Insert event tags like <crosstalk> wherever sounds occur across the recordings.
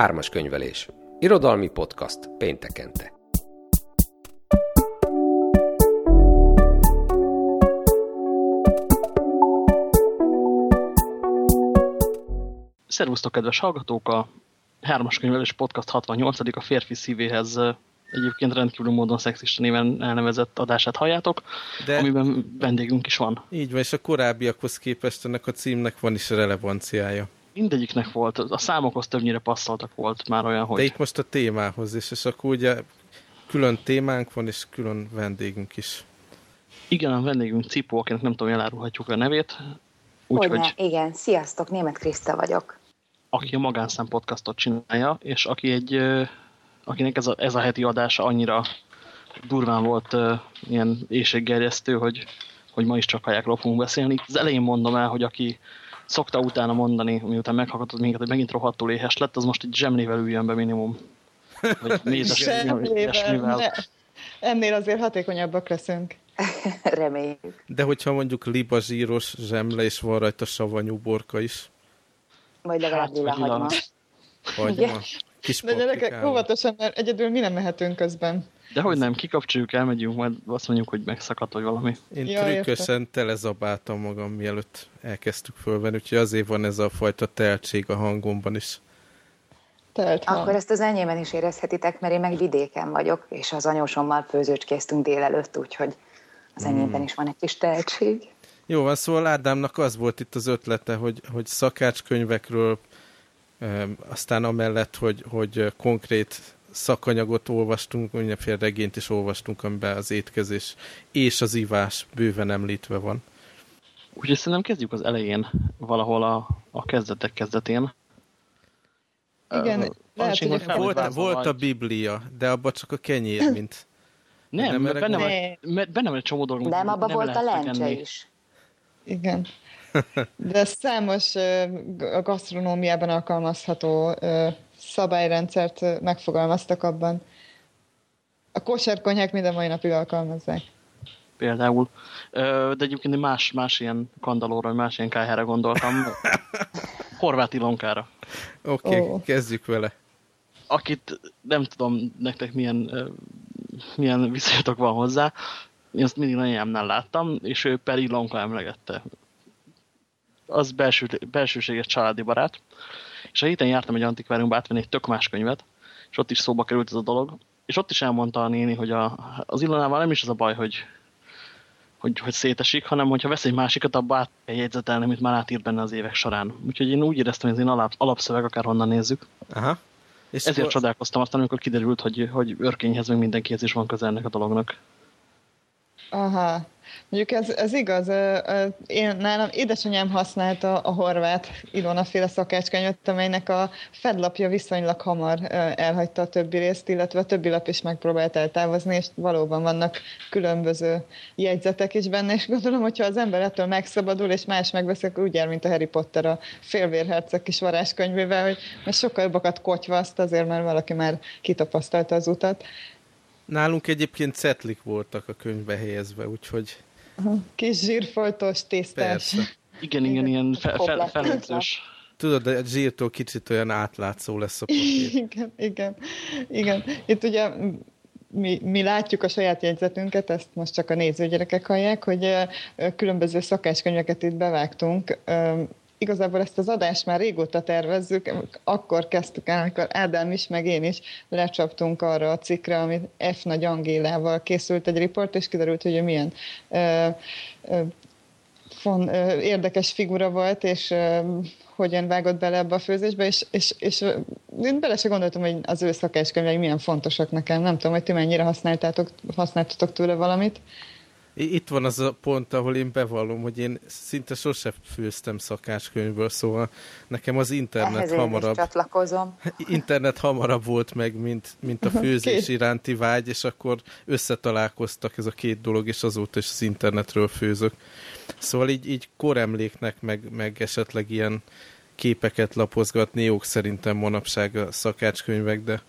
Ármas könyvelés. Irodalmi podcast péntekente. Szervusztok, kedves hallgatók! A Hármas könyvelés podcast 68. a férfi szívéhez egyébként rendkívül módon szexista néven elnevezett adását halljátok, De amiben vendégünk is van. Így van, és a korábbiakhoz képest ennek a címnek van is relevanciája. Mindegyiknek volt, a számokhoz többnyire passzoltak volt már olyan, hogy... De itt most a témához is, és akkor ugye külön témánk van, és külön vendégünk is. Igen, a vendégünk Cipó, akinek nem tudom, elárulhatjuk a nevét. Úgyhogy... Hogyne, igen. Sziasztok, német Kriszta vagyok. Aki a Magánszám podcastot csinálja, és aki egy akinek ez a, ez a heti adása annyira durván volt uh, ilyen éjséggerjesztő, hogy, hogy ma is csak hajákról fogunk beszélni. Az elején mondom el, hogy aki szokta utána mondani, miután meghallgatod minket, hogy megint rohadtul éhes lett, az most egy zsemlével üljön be minimum. Vagy <laughs> mézes Ennél azért hatékonyabbak leszünk. <laughs> Reméljük. De hogyha mondjuk libazsíros zsemle, és van rajta savanyú borka is. Vagy legalább hát, lila hagyma. Hagyma. Kis De gyerekek, óvatosan, mert egyedül mi nem mehetünk közben. De hogy nem, kikapcsoljuk, elmegyünk, majd azt mondjuk, hogy megszakadt, vagy valami. Én ja, trükkösen telezabáltam magam, mielőtt elkezdtük fölvenni, úgyhogy azért van ez a fajta teltség a hangomban is. Telt Akkor ezt az enyémen is érezhetitek, mert én meg vidéken vagyok, és az anyósommal főzőcskéztünk délelőtt, úgyhogy az enyémben hmm. is van egy kis teltség. Jó van, szóval Ádámnak az volt itt az ötlete, hogy, hogy szakácskönyvekről aztán amellett, hogy, hogy konkrét szakanyagot olvastunk, mindenféle regényt is olvastunk, amiben az étkezés és az ivás bőven említve van. Úgyhogy szerintem kezdjük az elején, valahol a, a kezdetek kezdetén. Igen, uh, lehet, hogy volt, volt a Biblia, de abban csak a kenyér, <laughs> mint... Nem, nem benne, van, benne van egy csomó dolog. Nem, abban volt a lencse is. Igen. De számos a gasztronómiában alkalmazható szabályrendszert megfogalmaztak abban. A kosárkonyhák minden mai napig alkalmazzák. Például. De egyébként más, más ilyen kandalóra, más ilyen kájhára gondoltam. Horváth Ilonkára. Oké, okay, oh. kezdjük vele. Akit nem tudom nektek milyen, milyen viszonyatok van hozzá, én azt mindig nagyjámnál láttam, és ő per Ilonka emlegette az belső, belsőséges családi barát. És a héten jártam egy antikváriumba átvenni egy tök más könyvet, és ott is szóba került ez a dolog. És ott is elmondta a néni, hogy a, az Ilonával nem is az a baj, hogy, hogy, hogy szétesik, hanem hogyha vesz egy másikat, abba át kell jegyzetelni, amit már átírt benne az évek során. Úgyhogy én úgy éreztem, hogy ez én alap, alapszöveg, akárhonnan nézzük. Aha. És Ezért akkor... csodálkoztam aztán, amikor kiderült, hogy, hogy örkényhez meg mindenkihez is van közel ennek a dolognak. Aha. Mondjuk ez, ez igaz. Én, nálam édesanyám használta a horvát Ilona féle szakácskönyvet, amelynek a fedlapja viszonylag hamar elhagyta a többi részt, illetve a többi lap is megpróbált eltávozni, és valóban vannak különböző jegyzetek is benne, és gondolom, hogyha az ember ettől megszabadul, és más megveszik, akkor úgy jár, mint a Harry Potter a félvérherceg kis varázskönyvével, hogy mert sokkal jobbakat kotyvaszt azért, mert valaki már kitapasztalta az utat. Nálunk egyébként cetlik voltak a könyvbe helyezve, úgyhogy... Kis zsírfoltos, tésztás. Persze. Igen, igen, ilyen fe, fe, felőzős. Tudod, a zsírtól kicsit olyan átlátszó lesz a papír. <laughs> Igen, igen, igen. Itt ugye mi, mi látjuk a saját jegyzetünket, ezt most csak a nézőgyerekek hallják, hogy különböző szakáskönyveket itt bevágtunk, igazából ezt az adást már régóta tervezzük, akkor kezdtük el, amikor Ádám is, meg én is lecsaptunk arra a cikkre, amit F. Nagy Angélával készült egy riport, és kiderült, hogy milyen ö, ö, fon, ö, érdekes figura volt, és ö, hogyan vágott bele ebbe a főzésbe, és, és, és én bele se gondoltam, hogy az ő szakáskönyvei milyen fontosak nekem. Nem tudom, hogy ti mennyire használtátok, használtatok tőle valamit. Itt van az a pont, ahol én bevallom, hogy én szinte sose főztem szakácskönyvből, szóval nekem az internet Ehhez hamarabb... csatlakozom. <laughs> Internet hamarabb volt meg, mint, mint a főzés iránti vágy, és akkor összetalálkoztak ez a két dolog, és azóta is az internetről főzök. Szóval így, így koremléknek, meg, meg esetleg ilyen képeket lapozgatni jók szerintem manapság a szakácskönyvek, de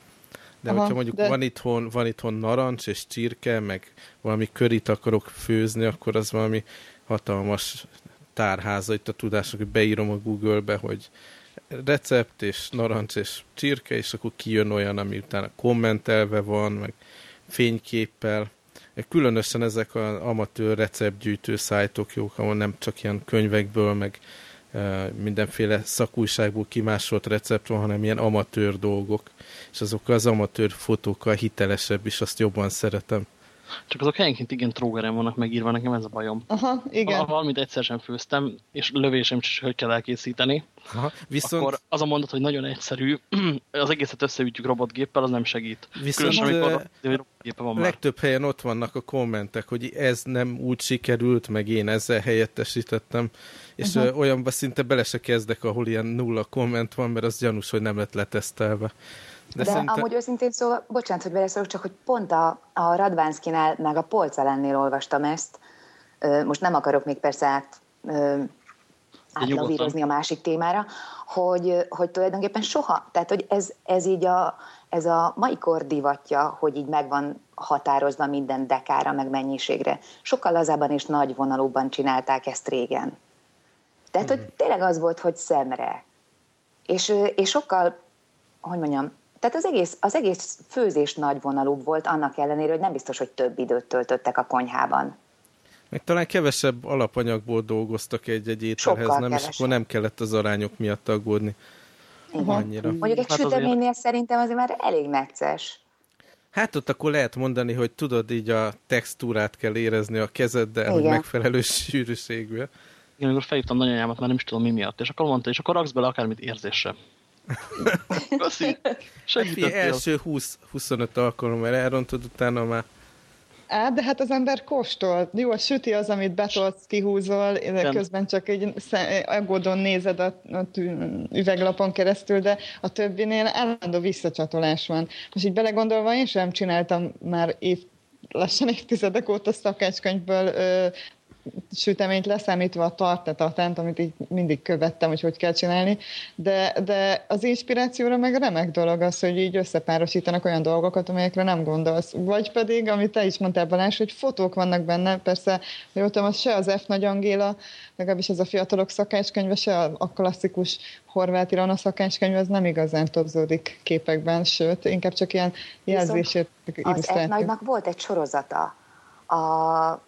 de Aha, hogyha mondjuk de... van, itthon, van itthon narancs és csirke, meg valami körit akarok főzni, akkor az valami hatalmas tárháza itt a tudásnak, hogy beírom a Google-be, hogy recept, és narancs, és csirke, és akkor kijön olyan, ami utána kommentelve van, meg fényképpel. Különösen ezek az amatőr receptgyűjtő szájtok jók, ahol nem csak ilyen könyvekből, meg mindenféle szakújságból kimásolt recept van, hanem ilyen amatőr dolgok, és azok az amatőr fotókkal hitelesebb is, azt jobban szeretem. Csak azok helyenként igen trógeren vannak megírva, nekem ez a bajom. Aha, igen. Valamit egyszer sem főztem, és lövésem is, hogy kell elkészíteni, Aha, viszont... akkor az a mondat, hogy nagyon egyszerű, <clears throat> az egészet összeütjük robotgéppel, az nem segít. Viszont Különösen, amikor van már. legtöbb helyen ott vannak a kommentek, hogy ez nem úgy sikerült, meg én ezzel helyettesítettem, és uh -huh. olyanba szinte bele se kezdek, ahol ilyen nulla komment van, mert az gyanús, hogy nem lett letesztelve. De, De szerintem... amúgy őszintén szóval, bocsánat, hogy beleszólok, csak hogy pont a, a Radvánszkinál, meg a Polcelennél olvastam ezt, most nem akarok még persze át, átlavírozni a másik témára, hogy, hogy tulajdonképpen soha, tehát hogy ez, ez így a, ez a mai kor divatja, hogy így megvan határozva minden dekára, meg mennyiségre. Sokkal lazábban és nagy vonalúban csinálták ezt régen. Tehát, hogy mhm. tényleg az volt, hogy szemre. És, és sokkal, hogy mondjam, tehát az egész, az egész főzés nagyvonalúbb volt, annak ellenére, hogy nem biztos, hogy több időt töltöttek a konyhában. Meg talán kevesebb alapanyagból dolgoztak egy-egy ételhez, nem, kevesebb. és akkor nem kellett az arányok miatt aggódni. Igen. Annyira. Mondjuk egy hát süteménynél azért... szerintem azért már elég necces. Hát ott akkor lehet mondani, hogy tudod, így a textúrát kell érezni a kezeddel, Igen. hogy megfelelő sűrűségű. Igen, amikor felhívtam nagyanyámat, már nem is tudom mi miatt, és akkor mondta, és akkor raksz bele akármit érzésre. Köszi. Segítettél. első 20-25 alkalommal elrontod, utána már Á, de hát az ember kóstol. Jó, a süti az, amit betolsz, kihúzol, de közben csak egy aggódon nézed a, a üveglapon keresztül, de a többinél állandó visszacsatolás van. Most így belegondolva, én sem csináltam már év, lassan évtizedek óta szakácskönyvből ö, süteményt leszámítva a tartetatánt, amit így mindig követtem, hogy hogy kell csinálni, de, de az inspirációra meg remek dolog az, hogy így összepárosítanak olyan dolgokat, amelyekre nem gondolsz. Vagy pedig, amit te is mondtál Balázs, hogy fotók vannak benne, persze, hogy ott az se az F. Nagy Angéla, legalábbis ez a fiatalok szakácskönyve, se a, klasszikus horvát Irana szakácskönyv, az nem igazán topzódik képekben, sőt, inkább csak ilyen jelzését Az F. Nagynak volt egy sorozata, a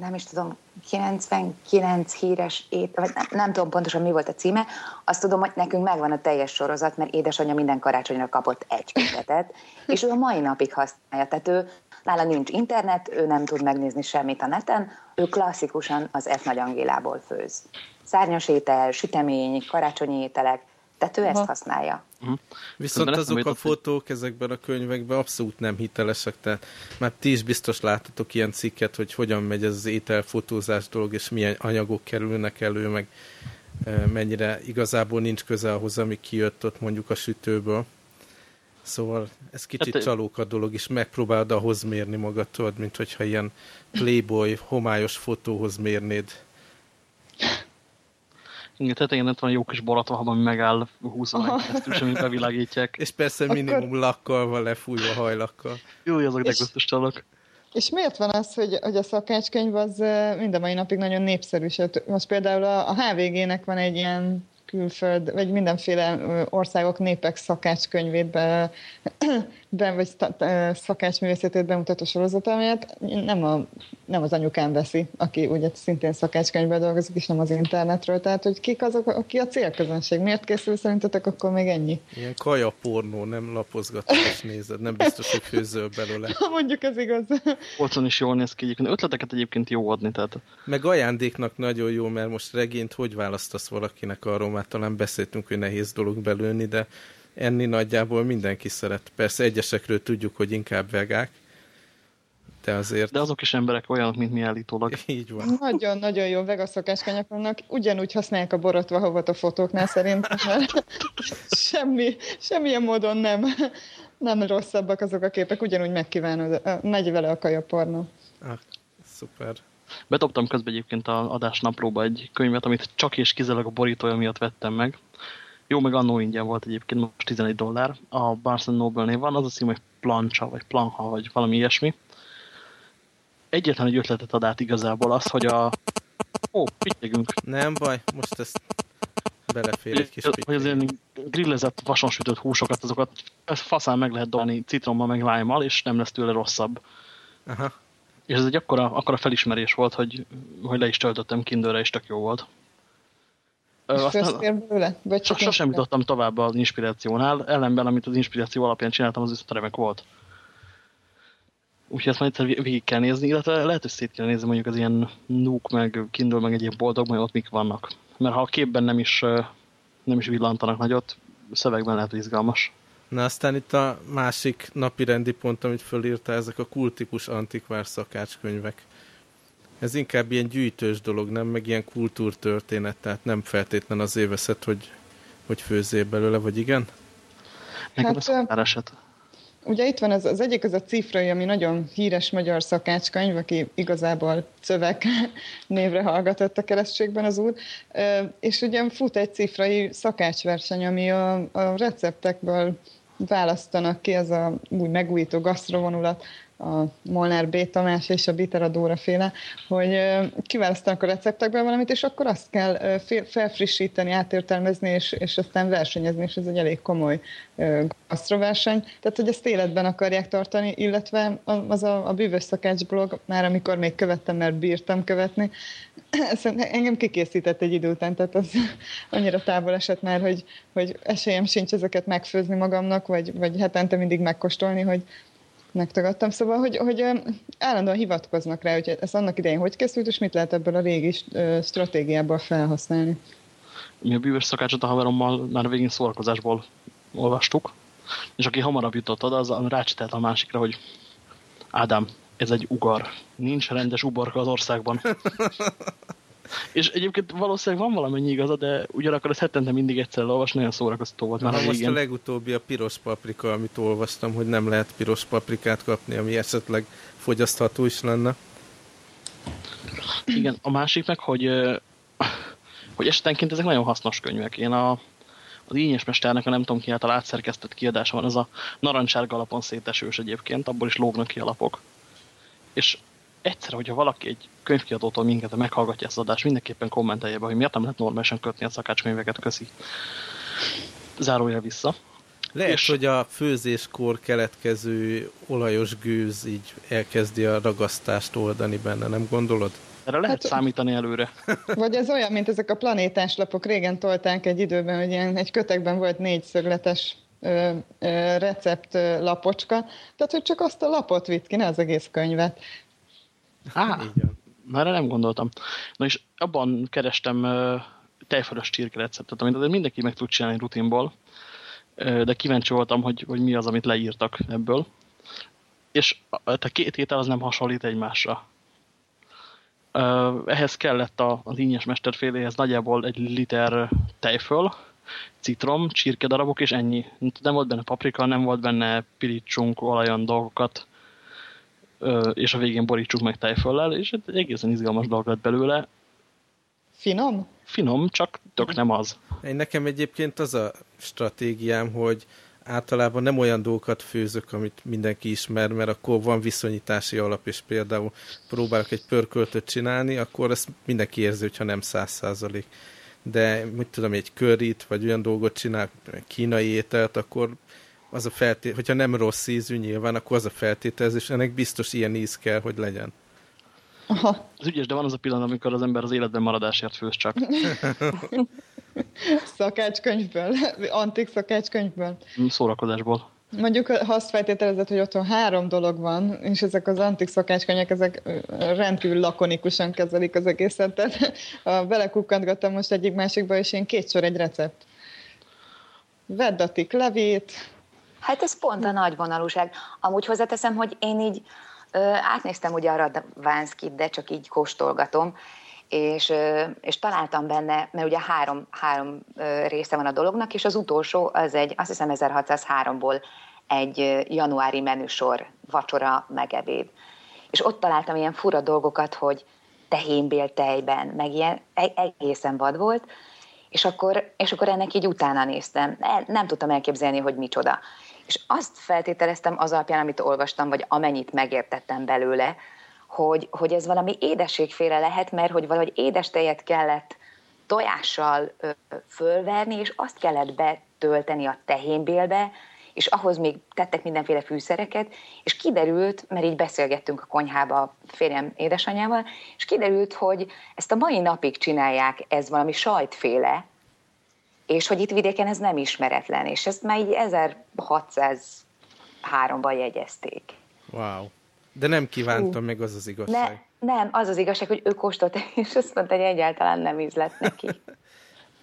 nem is tudom, 99 híres ét, vagy nem, nem tudom pontosan mi volt a címe, azt tudom, hogy nekünk megvan a teljes sorozat, mert édesanyja minden karácsonyra kapott egy kötetet, <laughs> és ő a mai napig használja. Tehát ő, nála nincs internet, ő nem tud megnézni semmit a neten, ő klasszikusan az F. Nagy Angélából főz. Szárnyas étel, sütemény, karácsonyi ételek, tehát ő ezt használja. Uh-huh. Viszont azok a fotók ezekben a könyvekben abszolút nem hitelesek, tehát már ti is biztos láttatok ilyen cikket, hogy hogyan megy ez az ételfotózás dolog, és milyen anyagok kerülnek elő, meg mennyire igazából nincs köze ahhoz, ami kijött ott mondjuk a sütőből. Szóval ez kicsit hát, csalóka dolog, és megpróbálod ahhoz mérni magadtól, mint hogyha ilyen playboy, homályos fotóhoz mérnéd igen, tetején ott van jó kis borotvahab, ami megáll 20 keresztül, semmit bevilágítják. És persze minimum Akkor... lakkal van lefújva hajlakkal. Jó, azok és... de csalak. És miért van az, hogy, hogy a szakácskönyv az mind mai napig nagyon népszerű? Most például a, a HVG-nek van egy ilyen külföld, vagy mindenféle országok népek szakácskönyvét be, be vagy szakácsművészetét bemutató sorozat, amelyet nem, a, nem az anyukám veszi, aki ugye szintén szakácskönyvben dolgozik, és nem az internetről. Tehát, hogy kik azok, aki a célközönség. Miért készül szerintetek akkor még ennyi? Ilyen kaja pornó, nem lapozgatod és nézed, nem biztos, hogy főzöl belőle. Mondjuk ez igaz. Olcon is jól néz ki egyébként. Ötleteket egyébként jó adni. Tehát... Meg ajándéknak nagyon jó, mert most regényt hogy választasz valakinek arról, már talán beszéltünk, hogy nehéz dolog belőni, de enni nagyjából mindenki szeret. Persze egyesekről tudjuk, hogy inkább vegák, de azért... De azok is emberek olyanok, mint mi állítólag. <laughs> Így van. Nagyon-nagyon jó vegaszokás vannak. Ugyanúgy használják a borotva hovat a fotóknál szerintem, mert <laughs> semmi, semmilyen módon nem, nem rosszabbak azok a képek. Ugyanúgy megkívánod, megy vele a kajaporna. Ah, szuper. Betoptam közben egyébként a adás napróba egy könyvet, amit csak és kizárólag a borítója miatt vettem meg. Jó, meg annó ingyen volt egyébként, most 11 dollár. A Barnes Noble-nél van, az a cím, hogy Plancha, vagy Planha, vagy valami ilyesmi. Egyetlen egy ötletet ad át igazából az, hogy a... Ó, pittyegünk. Nem baj, most ezt belefér egy kis Hogy az ilyen grillezett, vason sütött húsokat, azokat faszán meg lehet dolni citrommal, meg lime és nem lesz tőle rosszabb. Aha. És ez egy akkora, akkora felismerés volt, hogy, hogy le is töltöttem kindle és tök jó volt. Aztán? Vagy csak sosem jutottam tovább az inspirációnál, ellenben, amit az inspiráció alapján csináltam, az viszont remek volt. Úgyhogy ezt majd egyszer végig kell nézni, illetve lehet, hogy szét kell nézni mondjuk az ilyen Nook, meg Kindle, meg egyéb boldog, majd ott mik vannak. Mert ha a képben nem is, nem is villantanak nagyot, szövegben lehet, hogy izgalmas. Na aztán itt a másik napi rendi pont, amit fölírta, ezek a kultikus antikvár szakácskönyvek. Ez inkább ilyen gyűjtős dolog, nem? Meg ilyen kultúrtörténet, tehát nem feltétlen az éveszet, hogy, hogy főzél belőle, vagy igen? Nekem hát, ez eset. Ugye itt van az, az egyik, az a cifrai, ami nagyon híres magyar szakácskönyv, aki igazából Cövek <laughs> névre hallgatott a keresztségben az úr, és ugye fut egy cifrai szakácsverseny, ami a, a receptekből választanak ki, ez a új megújító gasztrovonulat, a Molnár B. Tamás és a Bitera Dóra féle, hogy kiválasztanak a receptekből valamit, és akkor azt kell felfrissíteni, átértelmezni, és, és aztán versenyezni, és ez egy elég komoly gasztroverseny. Tehát, hogy ezt életben akarják tartani, illetve az a, a bűvös szakács blog, már amikor még követtem, mert bírtam követni, <clears throat> engem kikészített egy idő után, tehát az <laughs> annyira távol esett már, hogy, hogy esélyem sincs ezeket megfőzni magamnak, vagy, vagy hetente mindig megkóstolni, hogy, megtagadtam. Szóval, hogy, hogy állandóan hivatkoznak rá, hogy ez annak idején hogy készült, és mit lehet ebből a régi stratégiából felhasználni. Mi a bűvös szakácsot a haverommal már végén szórakozásból olvastuk, és aki hamarabb jutott oda, az rácsitelt a másikra, hogy Ádám, ez egy ugar. Nincs rendes uborka az országban. <laughs> És egyébként valószínűleg van valamennyi igaza, de ugyanakkor ez hetente mindig egyszer olvas, nagyon szórakoztató volt már a Most a legutóbbi a piros paprika, amit olvastam, hogy nem lehet piros paprikát kapni, ami esetleg fogyasztható is lenne. Igen, a másik meg, hogy, hogy esetenként ezek nagyon hasznos könyvek. Én a, az Ínyes Mesternek, a nem tudom ki által átszerkesztett kiadása van, ez a narancsárga alapon szétesős egyébként, abból is lógnak ki alapok. És egyszer, hogyha valaki egy könyvkiadótól minket meghallgatja ezt az adást, mindenképpen kommentelje be, hogy miért nem lehet normálisan kötni a szakácskönyveket, köszi. Zárója vissza. Lehet, és... hogy a főzéskor keletkező olajos gőz így elkezdi a ragasztást oldani benne, nem gondolod? Erre lehet hát, számítani előre. <laughs> <laughs> Vagy ez olyan, mint ezek a planétás lapok. Régen tolták egy időben, hogy ilyen, egy kötekben volt négy szögletes ö, ö, recept ö, lapocska, tehát hogy csak azt a lapot vitt ki, ne az egész könyvet. Á, <laughs> már nem gondoltam. Na és abban kerestem uh, tejfölös csirke receptet, amit azért mindenki meg tud csinálni rutinból, uh, de kíváncsi voltam, hogy, hogy mi az, amit leírtak ebből. És a, a két étel az nem hasonlít egymásra. Uh, ehhez kellett a, az ínyes mesterféléhez nagyjából egy liter tejföl, citrom, csirkedarabok és ennyi. Nem volt benne paprika, nem volt benne pirítsunk olajon dolgokat, és a végén borítsuk meg tejföllel, és egy egészen izgalmas dolog lett belőle. Finom? Finom, csak tök nem az. Én nekem egyébként az a stratégiám, hogy általában nem olyan dolgokat főzök, amit mindenki ismer, mert akkor van viszonyítási alap, és például próbálok egy pörköltöt csinálni, akkor ezt mindenki érzi, hogyha nem száz százalék. De, mit tudom, egy körít, vagy olyan dolgot csinál, kínai ételt, akkor az a feltét, hogyha nem rossz ízű nyilván, akkor az a feltételezés, ennek biztos ilyen íz kell, hogy legyen. Aha. Az ügyes, de van az a pillanat, amikor az ember az életben maradásért főz csak. <laughs> szakácskönyvből, antik szakácskönyvből. Szórakozásból. Mondjuk, ha azt feltételezed, hogy otthon három dolog van, és ezek az antik szakácskönyvek, ezek rendkívül lakonikusan kezelik az egészet. Tehát belekukkantgattam most egyik másikba, és én két sor egy recept. Vedd a tik levét, Hát ez pont a nagy vonalúság. Amúgy hozzáteszem, hogy én így ö, átnéztem ugye a Radvánszkit, de csak így kóstolgatom, és, ö, és találtam benne, mert ugye három, három ö, része van a dolognak, és az utolsó az egy, azt hiszem 1603-ból egy januári menüsor, vacsora, megebéd. És ott találtam ilyen fura dolgokat, hogy tehénbél tejben, meg ilyen e-, egészen vad volt, és akkor, és akkor ennek így utána néztem. Nem tudtam elképzelni, hogy micsoda. És azt feltételeztem az alapján, amit olvastam, vagy amennyit megértettem belőle, hogy, hogy ez valami édességféle lehet, mert hogy valahogy édes tejet kellett tojással ö, fölverni, és azt kellett betölteni a tehénbélbe, és ahhoz még tettek mindenféle fűszereket, és kiderült, mert így beszélgettünk a konyhába a férjem édesanyjával, és kiderült, hogy ezt a mai napig csinálják, ez valami sajtféle, és hogy itt vidéken ez nem ismeretlen, és ezt már így 1603-ban jegyezték. Wow. De nem kívántam meg az az igazság. Ne, nem, az az igazság, hogy ő kóstolt, <laughs> és azt mondta, hogy egyáltalán nem ízlett neki. <laughs>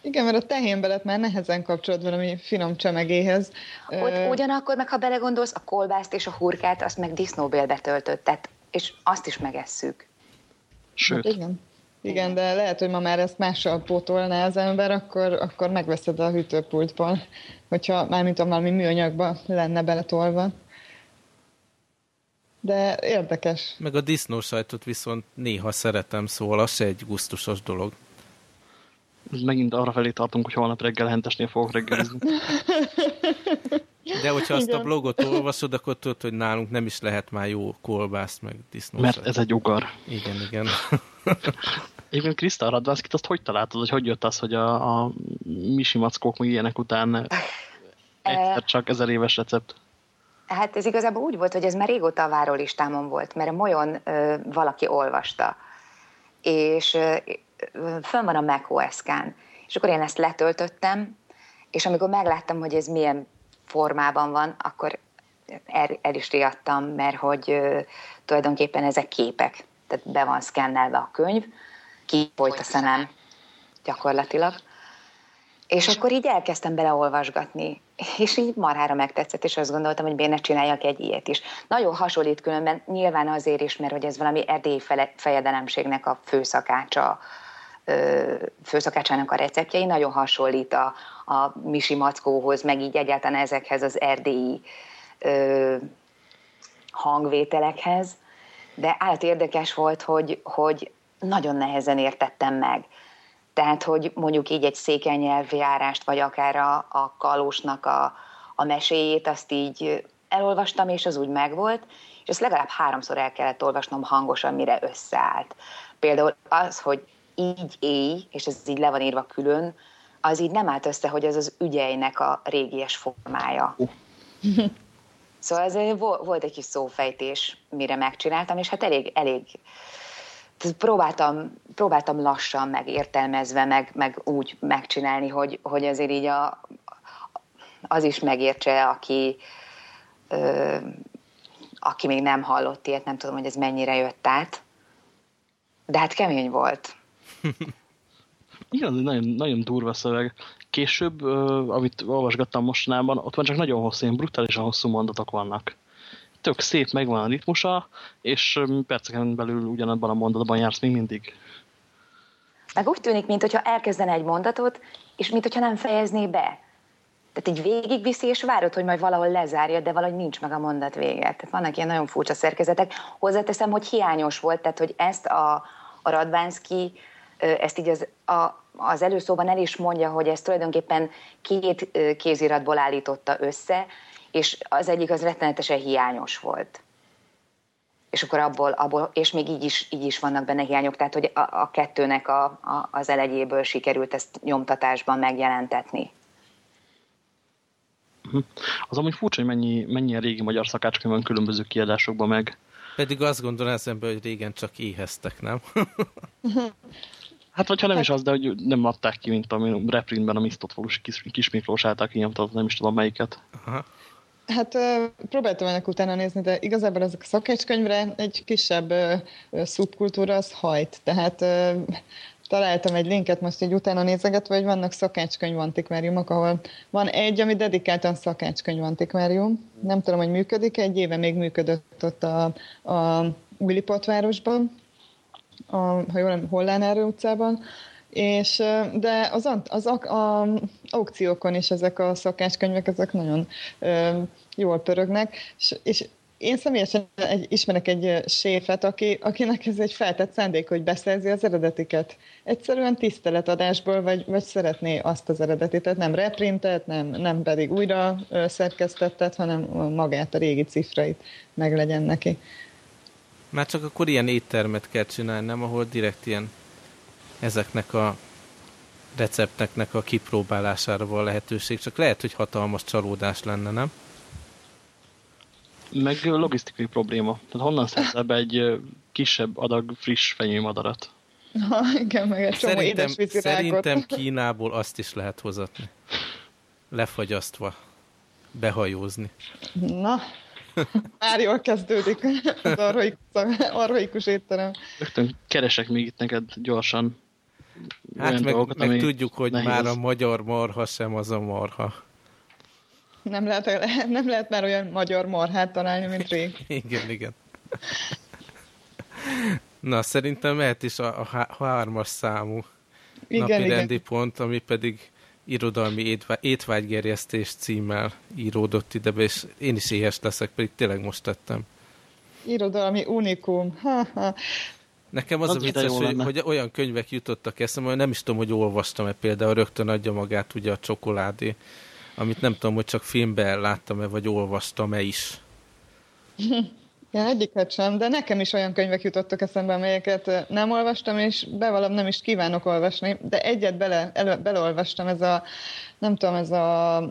Igen, mert a tehénbelet már nehezen kapcsolód valami finom csemegéhez. Ott ugyanakkor meg, ha belegondolsz, a kolbászt és a hurkát, azt meg disznóbélbe töltöttet, és azt is megesszük. Sőt. Hát igen. Igen, de lehet, hogy ma már ezt mással pótolná az ember, akkor, akkor megveszed a hűtőpultból, hogyha mármint a valami műanyagba lenne beletolva. De érdekes. Meg a disznósajtot viszont néha szeretem, szóval az se egy gusztusos dolog. Megint arra felé tartunk, hogy holnap reggel hentesnél fogok reggelizni. <laughs> De hogyha azt a blogot olvasod, akkor tudod, hogy nálunk nem is lehet már jó kolbászt, meg disznósajt. Mert ez egy ugar. Igen, igen. <laughs> Egyébként Krista Radvánszkit azt hogy találtad, hogy hogy jött az, hogy a, a misi mackók meg ilyenek után egyszer csak ezer éves recept? Hát ez igazából úgy volt, hogy ez már régóta a várólistámon volt, mert a Molyon ö, valaki olvasta, és ö, fönn van a macOS-kán, és akkor én ezt letöltöttem, és amikor megláttam, hogy ez milyen formában van, akkor el, el is riadtam, mert hogy ö, tulajdonképpen ezek képek, tehát be van szkennelve a könyv, kifolyt a szemem gyakorlatilag, és akkor így elkezdtem beleolvasgatni, és így marhára megtetszett, és azt gondoltam, hogy miért ne csináljak egy ilyet is. Nagyon hasonlít különben, nyilván azért is, mert hogy ez valami erdélyi fejedelemségnek a főszakácsa, főszakácsának a receptjei, nagyon hasonlít a, a Misi Mackóhoz, meg így egyáltalán ezekhez az erdélyi ö, hangvételekhez, de állat érdekes volt, hogy, hogy nagyon nehezen értettem meg. Tehát, hogy mondjuk így egy székenyelvjárást, vagy akár a, a kalósnak a, a meséjét, azt így elolvastam, és az úgy megvolt, és ezt legalább háromszor el kellett olvasnom hangosan, mire összeállt. Például az, hogy így éj, és ez így le van írva külön, az így nem állt össze, hogy ez az ügyeinek a régies formája. Szóval ez volt egy kis szófejtés, mire megcsináltam, és hát elég, elég próbáltam, próbáltam lassan, meg értelmezve, meg, meg úgy megcsinálni, hogy, hogy azért így a, az is megértse, aki, ö, aki még nem hallott ilyet, nem tudom, hogy ez mennyire jött át. De hát kemény volt. Igen, nagyon, nagyon durva szöveg. Később, amit olvasgattam mostanában, ott van csak nagyon hosszú, ilyen brutálisan hosszú mondatok vannak. Tök szép, megvan a ritmusa, és perceken belül ugyanabban a mondatban jársz még mindig. Meg úgy tűnik, mintha elkezdene egy mondatot, és mintha nem fejezné be. Tehát így végigviszi, és várod, hogy majd valahol lezárja, de valahogy nincs meg a mondat vége. Tehát vannak ilyen nagyon furcsa szerkezetek. Hozzáteszem, hogy hiányos volt, tehát hogy ezt a, a Radvánszki ezt így az, a, az előszóban el is mondja, hogy ez tulajdonképpen két kéziratból állította össze, és az egyik az rettenetesen hiányos volt. És akkor abból, abból és még így is, így is vannak benne hiányok, tehát hogy a, a kettőnek a, a, az elegyéből sikerült ezt nyomtatásban megjelentetni. Mhm. Az amúgy furcsa, hogy mennyi, mennyi régi magyar szakácskönyv van különböző kiadásokban meg. Pedig azt gondolom eszembe, hogy régen csak éheztek, nem? Hát, vagy ha nem hát, is az, de hogy nem adták ki, mint a reprintben a Mistot falusi kis, kis Miklós által kinyomtat, nem is tudom melyiket. Aha. Hát próbáltam ennek utána nézni, de igazából ezek a szakácskönyvre egy kisebb szubkultúra az hajt. Tehát találtam egy linket most egy utána nézegetve, hogy vannak szakácskönyv antikváriumok, ahol van egy, ami dedikáltan szakácskönyv antikvárium. Nem tudom, hogy működik, egy éve még működött ott a, a Willipott-városban, a, ha jól nem, Hollán utcában, és, de az, az a, a, aukciókon is ezek a szakácskönyvek, ezek nagyon ö, jól pörögnek, és, és én személyesen egy, ismerek egy séfet, aki, akinek ez egy feltett szándék, hogy beszerzi az eredetiket. Egyszerűen tiszteletadásból, vagy, vagy szeretné azt az eredetit, tehát nem reprintet, nem, nem pedig újra szerkesztettet, hanem magát a régi cifrait meg legyen neki. Már csak akkor ilyen éttermet kell csinálni, nem? Ahol direkt ilyen ezeknek a recepteknek a kipróbálására van lehetőség, csak lehet, hogy hatalmas csalódás lenne, nem? Meg logisztikai probléma. Tehát honnan szerzel be egy kisebb adag friss fenyőmadarat? Na, igen, meg egy csomó Szerintem, szerintem. Kínából azt is lehet hozatni. Lefagyasztva. Behajózni. Na, már jól kezdődik az arhaikus, arhaikus étterem. Rögtön keresek még itt neked gyorsan Hát meg, dolgokat, meg tudjuk, hogy nehéz. már a magyar marha sem az a marha. Nem lehet, nem lehet már olyan magyar marhát találni, mint rég. <laughs> Igen, igen. Na, szerintem mehet is a, a há- hármas számú Igen, napi igen. rendi pont, ami pedig irodalmi étvá- étvágygerjesztés címmel íródott ide és én is éhes leszek, pedig tényleg most tettem. Irodalmi unikum. Ha, ha. Nekem az Az a vicces, hogy, lenne. hogy olyan könyvek jutottak eszembe, hogy nem is tudom, hogy olvastam-e például rögtön adja magát ugye a csokoládé, amit nem tudom, hogy csak filmben láttam-e, vagy olvastam-e is. <laughs> Ja, egyiket sem, de nekem is olyan könyvek jutottak eszembe, amelyeket nem olvastam, és bevallom, nem is kívánok olvasni, de egyet bele, elő, beleolvastam, ez a, nem tudom, ez a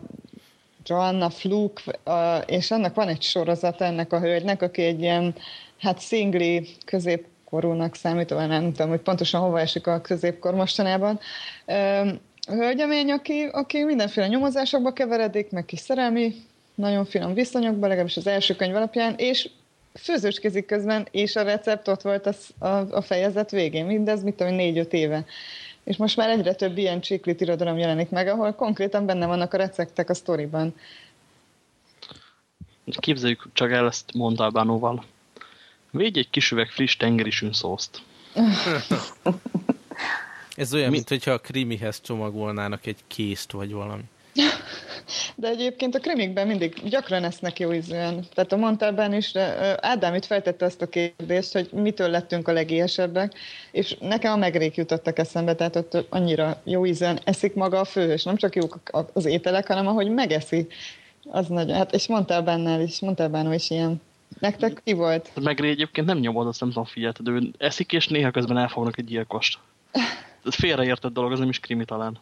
Joanna Fluke, és annak van egy sorozata ennek a hölgynek, aki egy ilyen, hát szingli középkorúnak számít, vagy nem tudom, hogy pontosan hova esik a középkor mostanában. Hölgyemény, aki, aki mindenféle nyomozásokba keveredik, meg kis szerelmi, nagyon finom viszonyokban, legalábbis az első könyv alapján, és főzőskézik közben, és a recept ott volt az, a, a fejezet végén. Mindez, mit tudom, négy-öt éve. És most már egyre több ilyen csiklit irodalom jelenik meg, ahol konkrétan benne vannak a receptek a sztoriban. Képzeljük csak el ezt Montalbánóval. Védj egy kis üveg friss tengeri szószt. <laughs> Ez olyan, Mi- mint hogyha a krimihez csomagolnának egy kést, vagy valami. De egyébként a krimikben mindig gyakran esznek jó ízűen. Tehát a Montalbán is, Ádám itt feltette azt a kérdést, hogy mitől lettünk a legéhesebbek, és nekem a megrék jutottak eszembe, tehát ott annyira jó ízűen eszik maga a főhős. Nem csak jók a- az ételek, hanem ahogy megeszi. Az nagyon, hát és Montalbánnál is, Montalbánó is ilyen. Nektek ki volt? Megri egyébként nem nyomod, azt nem tudom, figyelted, ő eszik, és néha közben elfognak egy gyilkost. Ez <laughs> félreértett dolog, az nem is krimi talán.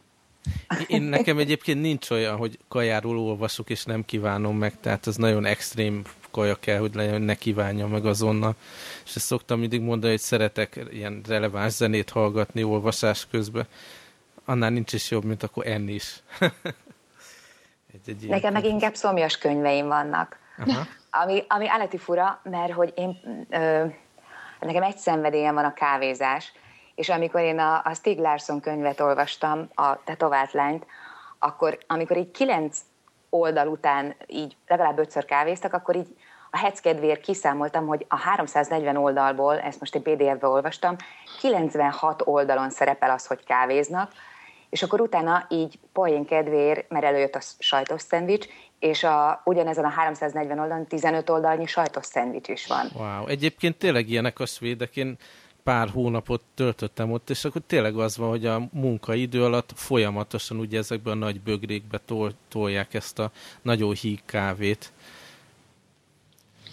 Én nekem egyébként nincs olyan, hogy kajáról olvasok, és nem kívánom meg, tehát az nagyon extrém kaja kell, hogy legyen, ne kívánjam meg azonnal. És ezt szoktam mindig mondani, hogy szeretek ilyen releváns zenét hallgatni olvasás közben. Annál nincs is jobb, mint akkor enni is. <laughs> egy, egy Nekem meg inkább szomjas könyveim vannak. Aha. Ami, ami állati fura, mert hogy én, ö, nekem egy szenvedélyem van a kávézás, és amikor én a, a Stig Larsson könyvet olvastam, a Tetovált lányt, akkor amikor így kilenc oldal után így legalább ötször kávéztak, akkor így a heckedvéért kiszámoltam, hogy a 340 oldalból, ezt most egy PDF-be olvastam, 96 oldalon szerepel az, hogy kávéznak, és akkor utána így poén kedvéért, mert előjött a sajtos szendvics, és a, ugyanezen a 340 oldalon 15 oldalnyi sajtos szendvics is van. Wow. Egyébként tényleg ilyenek a svédek. Én pár hónapot töltöttem ott, és akkor tényleg az van, hogy a munkaidő alatt folyamatosan ugye ezekben a nagy bögrékbe tol, tolják ezt a nagyon híg kávét.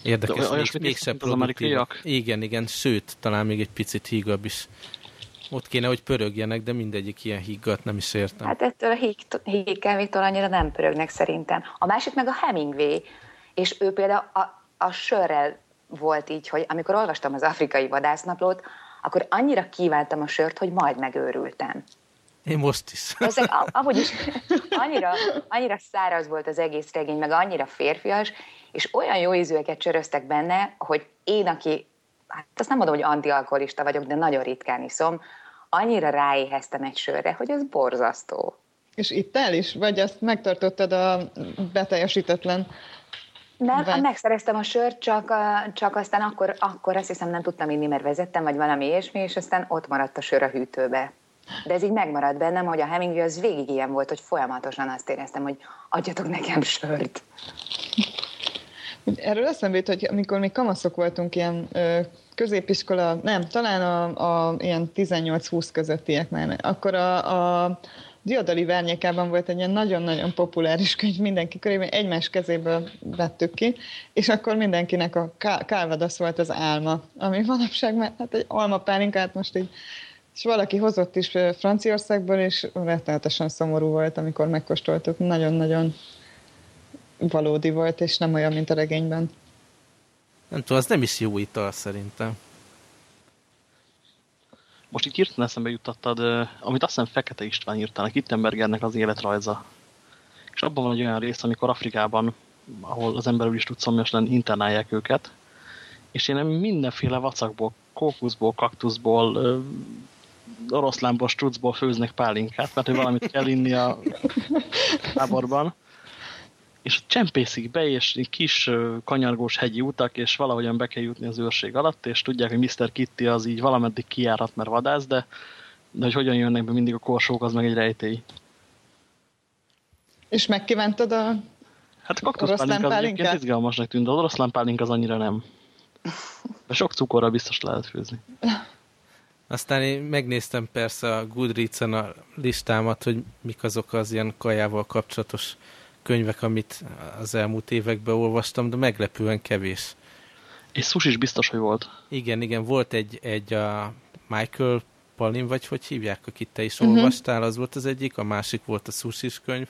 Érdekes, De még, olyasmit mégse isznak, mint az produktív. amerikaiak? Igen, igen, sőt, talán még egy picit hígabb is. Ott kéne, hogy pörögjenek, de mindegyik ilyen hígat nem is értem. Hát ettől a híg, híg kávétól annyira nem pörögnek szerintem. A másik meg a Hemingway, és ő például a, a sörrel volt így, hogy amikor olvastam az afrikai vadásznaplót, akkor annyira kívántam a sört, hogy majd megőrültem. Én most is. <laughs> Ezek, a- amúgy is <laughs> annyira, annyira száraz volt az egész regény, meg annyira férfias, és olyan jó ízűeket csöröztek benne, hogy én, aki, hát azt nem mondom, hogy antialkoholista vagyok, de nagyon ritkán iszom, annyira ráéheztem egy sörre, hogy az borzasztó. És itt el is? Vagy azt megtartottad a beteljesítetlen? Nem, Ve- megszereztem a sört, csak, csak aztán akkor, akkor azt hiszem nem tudtam inni, mert vezettem, vagy valami ilyesmi, és aztán ott maradt a sör a hűtőbe. De ez így megmaradt bennem, hogy a Hemingway az végig ilyen volt, hogy folyamatosan azt éreztem, hogy adjatok nekem sört. Erről eszembe jut, hogy amikor mi kamaszok voltunk ilyen ö, középiskola, nem, talán a, a ilyen 18-20 közöttiek már, akkor a, a Diadali Várnyékában volt egy ilyen nagyon-nagyon populáris könyv, mindenki körében egymás kezéből vettük ki, és akkor mindenkinek a Ká- Kálvadasz volt az álma, ami manapság már, hát egy almapálinkát most így És valaki hozott is Franciaországból, és rettenetesen szomorú volt, amikor megkóstoltuk. Nagyon-nagyon valódi volt, és nem olyan, mint a regényben. Nem tudom, az nem is jó ital szerintem. Most itt hirtelen eszembe juttattad, amit azt hiszem Fekete István írtának, Ittenbergernek az életrajza. És abban van egy olyan rész, amikor Afrikában, ahol az ember is tud szomjasan internálják őket, és én mindenféle vacakból, kókuszból, kaktuszból, oroszlánból, strucból főznek pálinkát, mert hogy valamit kell inni a <laughs> táborban és csempészik be, és kis kanyargós hegyi utak, és valahogyan be kell jutni az őrség alatt, és tudják, hogy Mr. Kitty az így valameddig kijárat, mert vadász, de, de hogy hogyan jönnek be mindig a korsók, az meg egy rejtély. És megkívántad a Hát a kaktuszpálink az egyébként izgalmasnak tűnt, de az oroszlánpálink az annyira nem. De sok cukorral biztos lehet főzni. Aztán én megnéztem persze a Goodreads-en a listámat, hogy mik azok az ilyen kajával kapcsolatos könyvek, amit az elmúlt években olvastam, de meglepően kevés. És sus is biztos, hogy volt. Igen, igen, volt egy, egy a Michael Palin, vagy hogy hívják, akit te is uh-huh. olvastál, az volt az egyik, a másik volt a sushis könyv,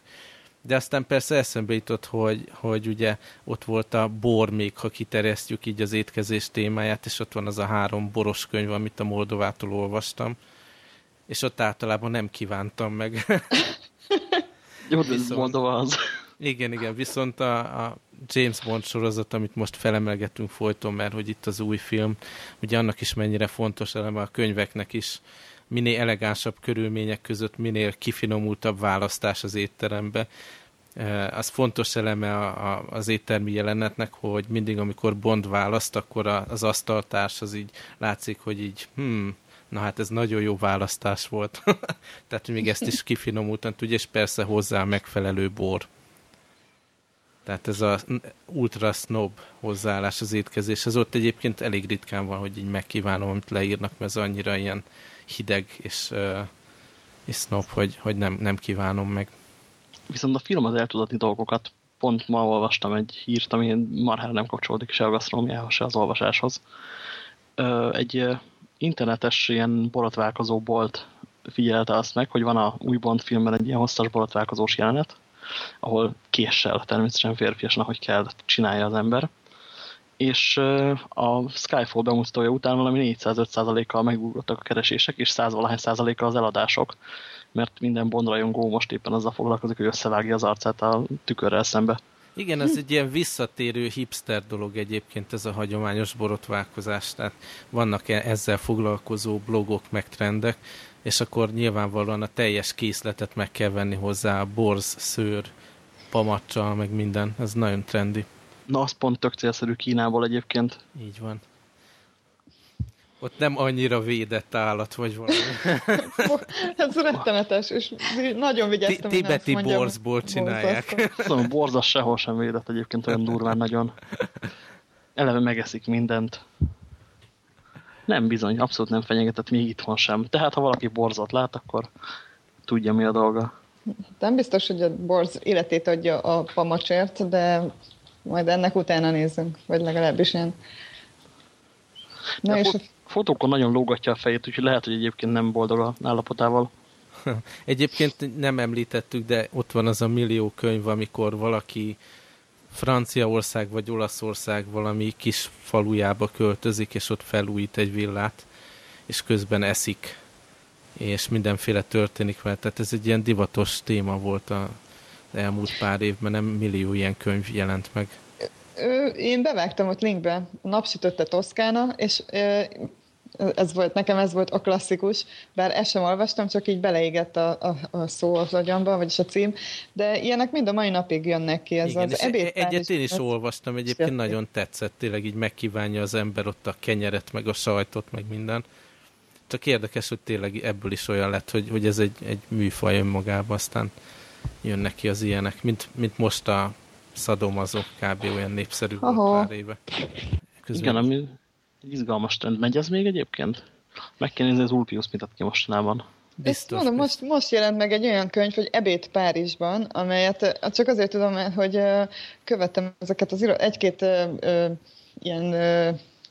de aztán persze eszembe jutott, hogy, hogy ugye ott volt a bor még, ha kiterjesztjük így az étkezés témáját, és ott van az a három boros könyv, amit a Moldovától olvastam, és ott általában nem kívántam meg. <laughs> Jó, de Moldova az. Igen, igen, viszont a, a James Bond sorozat, amit most felemelgetünk folyton, mert hogy itt az új film, ugye annak is mennyire fontos eleme a könyveknek is, minél elegánsabb körülmények között, minél kifinomultabb választás az étterembe. E, az fontos eleme a, a, az éttermi jelenetnek, hogy mindig, amikor Bond választ, akkor a, az asztaltárs az így látszik, hogy így, hmm, na hát ez nagyon jó választás volt. <laughs> Tehát még ezt is kifinomultan tudja, és persze hozzá megfelelő bor. Tehát ez a ultra snob hozzáállás az étkezés, az ott egyébként elég ritkán van, hogy így megkívánom, amit leírnak, mert ez annyira ilyen hideg és, és snob, hogy, hogy nem, nem kívánom meg. Viszont a film az el dolgokat. Pont ma olvastam egy hírt, ami marhára nem kapcsolódik se a gasztronómiához, se az olvasáshoz. Egy internetes ilyen borotválkozó bolt figyelte azt meg, hogy van a új Bond filmben egy ilyen hosszas borotválkozós jelenet, ahol késsel természetesen férfiasnak, hogy kell csinálja az ember. És a Skyfall bemutatója után valami 405%-kal megugrottak a keresések, és 100 valahány százalékkal az eladások, mert minden bondrajongó most éppen azzal foglalkozik, hogy összevágja az arcát a tükörrel szembe. Igen, ez egy ilyen visszatérő hipster dolog egyébként ez a hagyományos borotválkozás, tehát vannak e- ezzel foglalkozó blogok, meg trendek, és akkor nyilvánvalóan a teljes készletet meg kell venni hozzá, a borz, szőr, pamacsal, meg minden. Ez nagyon trendi. Na, az pont tök célszerű Kínából egyébként. Így van. Ott nem annyira védett állat, vagy valami. <laughs> Ez rettenetes, és nagyon vigyáztam. Tibeti borzból csinálják. Szóval a borz az sehol sem védett egyébként olyan durván nagyon. Eleve megeszik mindent. Nem bizony, abszolút nem fenyegetett még itthon sem. Tehát ha valaki borzat lát, akkor tudja mi a dolga. Nem biztos, hogy a borz életét adja a pamacsért, de majd ennek utána nézzünk, vagy legalábbis ilyen. Na és a fotókon nagyon lógatja a fejét, úgyhogy lehet, hogy egyébként nem boldog a állapotával. Egyébként nem említettük, de ott van az a millió könyv, amikor valaki Franciaország vagy Olaszország valami kis falujába költözik, és ott felújít egy villát, és közben eszik, és mindenféle történik vele. Tehát ez egy ilyen divatos téma volt a elmúlt pár évben, nem millió ilyen könyv jelent meg. Én bevágtam ott linkbe, napsütötte Toszkána, és ez volt, nekem ez volt a klasszikus, bár ezt sem olvastam, csak így beleégett a, a, a szó az agyamba, vagyis a cím, de ilyenek mind a mai napig jönnek ki. Ez Igen, az ebéd e- egyet én is olvastam, egyébként jöttek. nagyon tetszett, tényleg így megkívánja az ember ott a kenyeret, meg a sajtot, meg minden. Csak érdekes, hogy tényleg ebből is olyan lett, hogy, hogy ez egy, egy műfaj önmagában, aztán jönnek ki az ilyenek, mint, mint most a szadomazok kb. olyan népszerű volt pár éve. Közben... Igen, ami izgalmas trend. Megy ez még egyébként? Meg kell nézni, az Ulpius mit ad ki mostanában. Biztos, mondom, most, most jelent meg egy olyan könyv, hogy Ebéd Párizsban, amelyet csak azért tudom, hogy követtem ezeket az egy-két ilyen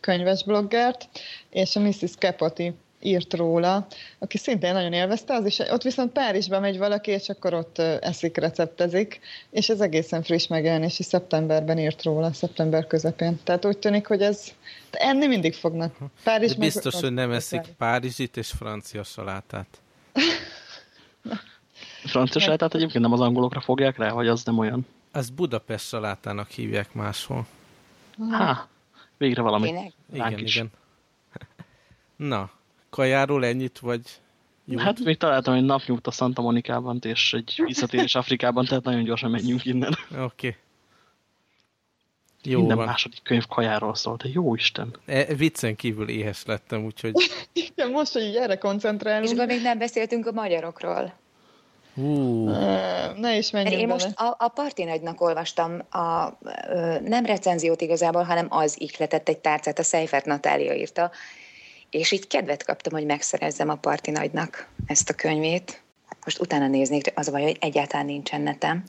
könyves bloggert, és a Mrs. Kepoti írt róla, aki szintén nagyon élvezte, az is, ott viszont Párizsba megy valaki, és akkor ott eszik, receptezik, és ez egészen friss megjelenés, és szeptemberben írt róla, szeptember közepén. Tehát úgy tűnik, hogy ez enni mindig fognak. Párizs De biztos, meg, hogy nem eszik Párizsit és francia salátát. <laughs> francia salátát egyébként nem az angolokra fogják rá, vagy az nem olyan? Az Budapest salátának hívják máshol. Há, végre valami. Igen, igen. <laughs> Na, kajáról ennyit, vagy jó? Hát még találtam egy napnyugt a Santa Monikában, és egy visszatérés Afrikában, tehát nagyon gyorsan menjünk innen. Oké. Okay. Jó Minden van. második könyv kajáról szólt, de jó Isten. E, viccen kívül éhes lettem, úgyhogy... Igen, most, hogy erre koncentrálunk. És még nem beszéltünk a magyarokról. Uh. Ne is menjünk Én bele. most a, a Parti Nagynak olvastam, a, nem recenziót igazából, hanem az ihletett egy tárcát, a Seifert Natália írta, és így kedvet kaptam, hogy megszerezzem a Parti Nagynak ezt a könyvét. Most utána néznék, az a baj, hogy egyáltalán nincsen netem.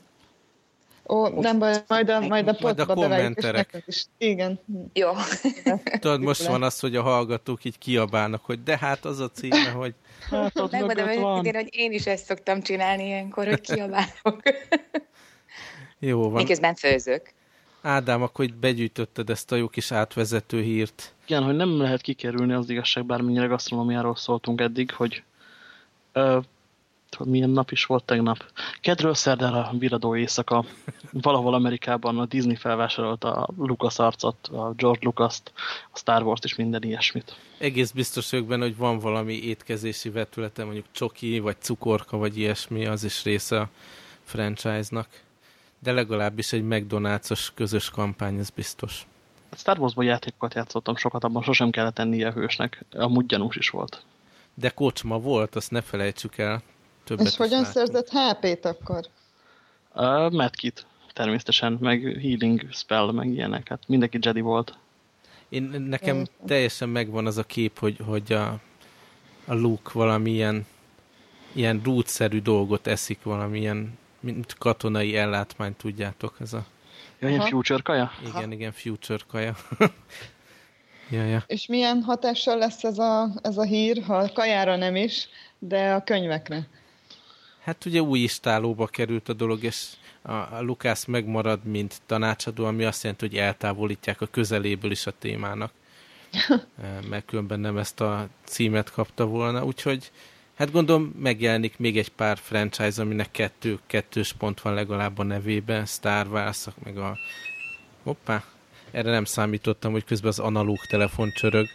Ó, nem baj, majd a, majd a majd a kommenterek. Is. Igen. Jó. Tudod, most van az, hogy a hallgatók így kiabálnak, hogy de hát az a címe, <laughs> hogy Hát ott Megmondom őszintén, hogy én is ezt szoktam csinálni ilyenkor, hogy <laughs> kiabálok. Jó van. Miközben főzök. Ádám, akkor hogy begyűjtötted ezt a jó kis átvezető hírt. Igen, hogy nem lehet kikerülni az igazság, bármennyire gasztronómiáról szóltunk eddig, hogy ö, milyen nap is volt tegnap. Kedről szerdára viradó éjszaka, <laughs> valahol Amerikában a Disney felvásárolta a Lucas arcot, a George Lucas-t, a Star Wars-t és minden ilyesmit. Egész biztos vagyok benne, hogy van valami étkezési vetülete, mondjuk csoki, vagy cukorka, vagy ilyesmi, az is része a franchise-nak. De legalábbis egy McDonald's-os közös kampány, ez biztos. A Star Wars-ban játékokat játszottam sokat, abban sosem kellett ennie hősnek. Amúgy gyanús is volt. De kocsma volt, azt ne felejtsük el. Többet És hogyan szerzett HP-t akkor? Uh, medkit, természetesen, meg healing spell, meg ilyenek. Hát mindenki Jedi volt. Én, nekem Én... teljesen megvan az a kép, hogy, hogy a, a Luke valamilyen ilyen rútszerű dolgot eszik, valamilyen mint katonai ellátmányt, tudjátok, ez a... Ja, ilyen future kaja? Igen, Aha. igen, future kaja. <laughs> ja, ja. És milyen hatással lesz ez a, ez a hír, ha a kajára nem is, de a könyvekre? Hát ugye új istálóba került a dolog, és a, a Lukász megmarad, mint tanácsadó, ami azt jelenti, hogy eltávolítják a közeléből is a témának. <laughs> Mert különben nem ezt a címet kapta volna, úgyhogy hát gondolom megjelenik még egy pár franchise, aminek kettő, kettős pont van legalább a nevében, Star wars meg a... Hoppá, erre nem számítottam, hogy közben az analóg telefon csörög.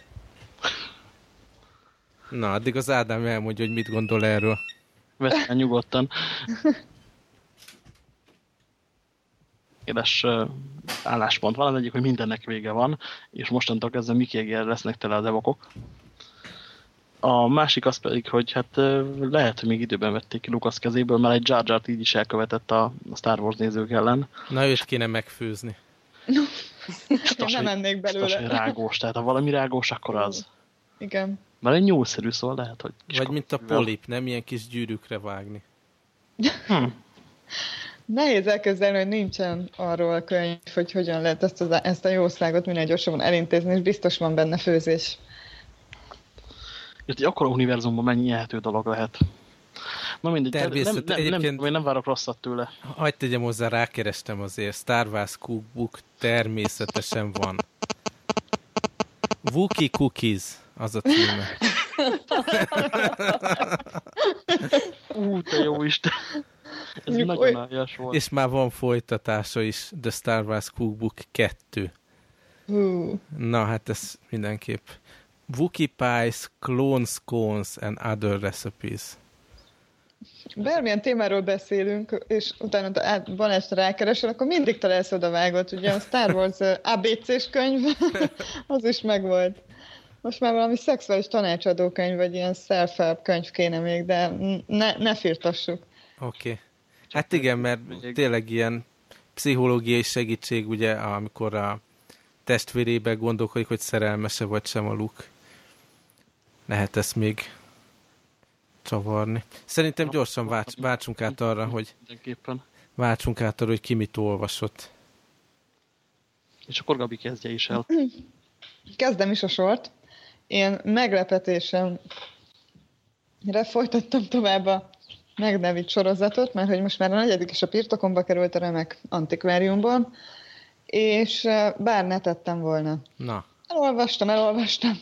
Na, addig az Ádám elmondja, hogy mit gondol erről. Veszem nyugodtan. Édes álláspont van, az egyik, hogy mindennek vége van, és mostantól kezdve Mickey lesznek tele az evokok. A másik az pedig, hogy hát lehet, hogy még időben vették ki Lucas kezéből, mert egy Jar Jar így is elkövetett a Star Wars nézők ellen. Na, őt kéne megfőzni. Biztos, <laughs> nem ennék belőle. Biztos, hogy rágós, tehát ha valami rágós, akkor az. Igen. Már egy nyúlszerű szól lehet, hogy... Vagy mint a polip, nem ilyen kis gyűrűkre vágni. Hm. <laughs> Nehéz elképzelni, hogy nincsen arról a könyv, hogy hogyan lehet ezt, az, ezt a jószágot minél gyorsabban elintézni, és biztos van benne főzés. Egy akkora univerzumban mennyi ehető dolog lehet. Na mindegy, nem, nem, nem, nem, nem várok rosszat tőle. Hagyd tegyem hozzá, rákerestem azért. Star Wars Cookbook természetesen van. Wookie Cookies az a címe. Ú, te jó Isten. Ez Mondjuk nagyon aljas volt. És már van folytatása is, The Star Wars Cookbook 2. Uh. Na, hát ez mindenképp. Wookie Pies, Clone Scones and Other Recipes. Bármilyen témáról beszélünk, és utána van ezt rákeresel, akkor mindig találsz oda vágott. Ugye a Star Wars ABC-s könyv, <laughs> az is megvolt. Most már valami szexuális tanácsadókönyv, vagy ilyen self könyv kéne még, de ne, ne firtassuk. Oké. Okay. Hát igen, mert tényleg ilyen pszichológiai segítség, ugye, amikor a testvérébe gondolkodik, hogy szerelmese vagy sem a luk. Lehet ezt még csavarni. Szerintem gyorsan válts, váltsunk át arra, hogy váltsunk át arra, hogy ki mit olvasott. És akkor Gabi kezdje is el. Kezdem is a sort. Én meglepetésen folytattam tovább a megnevít sorozatot, mert hogy most már a negyedik is a pirtokomba került a remek antikváriumban, és bár ne tettem volna. Na. Elolvastam, elolvastam,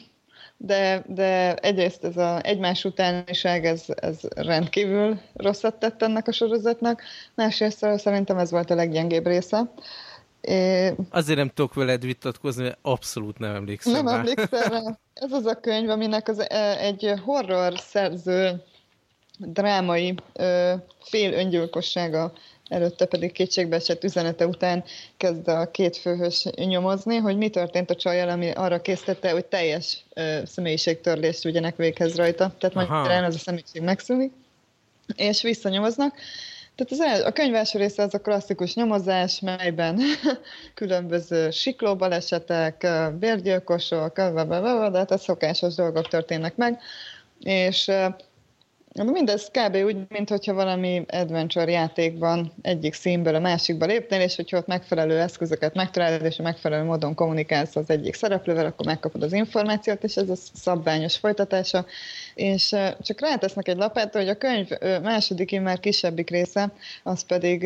de, de egyrészt ez a egymás utániság, ez, ez rendkívül rosszat tett ennek a sorozatnak, másrészt szerintem ez volt a leggyengébb része. É, Azért nem tudok veled vitatkozni, mert abszolút nem emlékszem Nem emlékszem rá. Ez az a könyv, aminek az, egy horror szerző drámai fél öngyilkossága előtte pedig kétségbeesett üzenete után kezd a két főhős nyomozni, hogy mi történt a csajjal, ami arra készítette, hogy teljes ö, személyiségtörlést vigyenek véghez rajta. Tehát magyarán az a személyiség megszűnik, és visszanyomoznak. Tehát az el, a könyv első része az a klasszikus nyomozás, melyben <laughs> különböző siklóbalesetek, bérgyilkosok, de hát a szokásos dolgok történnek meg, és Mindez kb. úgy, mint hogyha valami adventure játékban egyik színből a másikba lépnél, és hogyha ott megfelelő eszközöket megtalálod, és a megfelelő módon kommunikálsz az egyik szereplővel, akkor megkapod az információt, és ez a szabványos folytatása. És csak rátesznek egy lapát, hogy a könyv második, már kisebbik része, az pedig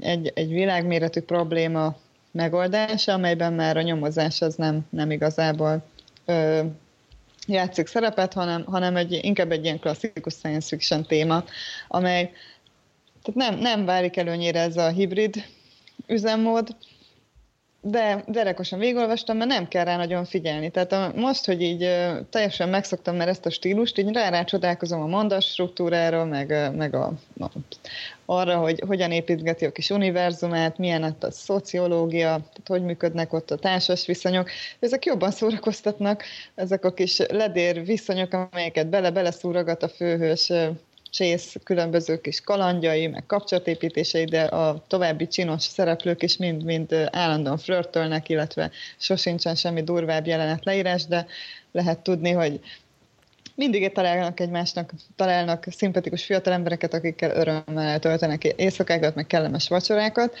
egy, egy világméretű probléma megoldása, amelyben már a nyomozás az nem, nem igazából játszik szerepet, hanem, hanem egy, inkább egy ilyen klasszikus science fiction téma, amely tehát nem, nem válik előnyére ez a hibrid üzemmód, de derekosan végigolvastam, mert nem kell rá nagyon figyelni. Tehát most, hogy így teljesen megszoktam már ezt a stílust, így rá, rá csodálkozom a mondas struktúráról, meg, meg a, a, arra, hogy hogyan építgeti a kis univerzumát, milyen ott a szociológia, tehát hogy működnek ott a társas viszonyok. Ezek jobban szórakoztatnak, ezek a kis ledér viszonyok, amelyeket bele-bele szúrogat a főhős Chase különböző kis kalandjai, meg kapcsolatépítései, de a további csinos szereplők is mind-mind állandóan flörtölnek, illetve sosincsen semmi durvább jelenet leírás, de lehet tudni, hogy mindig találnak egymásnak, találnak szimpatikus fiatal embereket, akikkel örömmel töltenek éjszakákat, meg kellemes vacsorákat.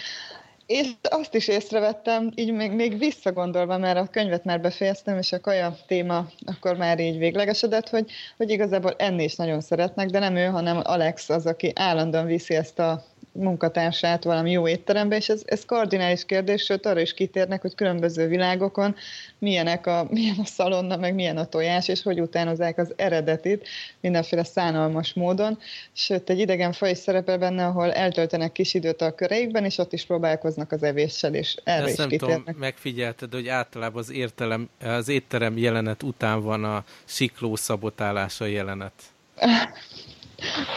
És azt is észrevettem, így még, még visszagondolva, mert a könyvet már befejeztem, és a kaja téma akkor már így véglegesedett, hogy, hogy igazából enni is nagyon szeretnek, de nem ő, hanem Alex az, aki állandóan viszi ezt a munkatársát valami jó étterembe, és ez, ez kardinális kérdés, sőt arra is kitérnek, hogy különböző világokon milyenek a, <laughs> milyen a szalonna, meg milyen a tojás, és hogy utánozzák az eredetit mindenféle szánalmas módon. Sőt, egy idegen faj is szerepel benne, ahol eltöltenek kis időt a köreikben, és ott is próbálkoznak az evéssel, és erre Ezt is nem kitérnek. tudom, megfigyelted, hogy általában az, értelem, az étterem jelenet után van a sikló szabotálása jelenet. <laughs>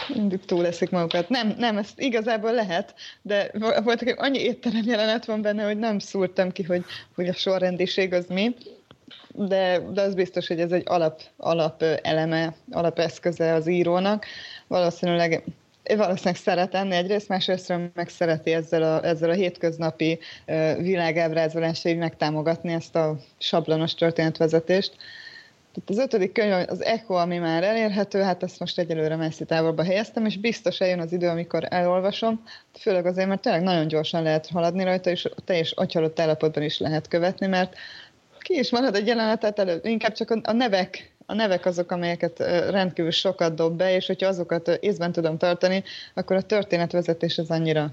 mindig túl leszik magukat. Nem, nem, ezt igazából lehet, de voltak annyi étterem jelenet van benne, hogy nem szúrtam ki, hogy, hogy a sorrendiség az mi, de, de az biztos, hogy ez egy alap, alap eleme, alapeszköze az írónak. Valószínűleg valószínűleg szeret enni egyrészt, másrészt meg szereti ezzel a, ezzel a hétköznapi világábrázolással megtámogatni ezt a sablonos történetvezetést. Tehát az ötödik könyv, az Echo, ami már elérhető, hát ezt most egyelőre messzi távolba helyeztem, és biztos eljön az idő, amikor elolvasom, főleg azért, mert tényleg nagyon gyorsan lehet haladni rajta, és teljes agyhalott állapotban is lehet követni, mert ki is marad egy jelenetet elő, inkább csak a nevek, a nevek azok, amelyeket rendkívül sokat dob be, és hogyha azokat észben tudom tartani, akkor a történetvezetés az annyira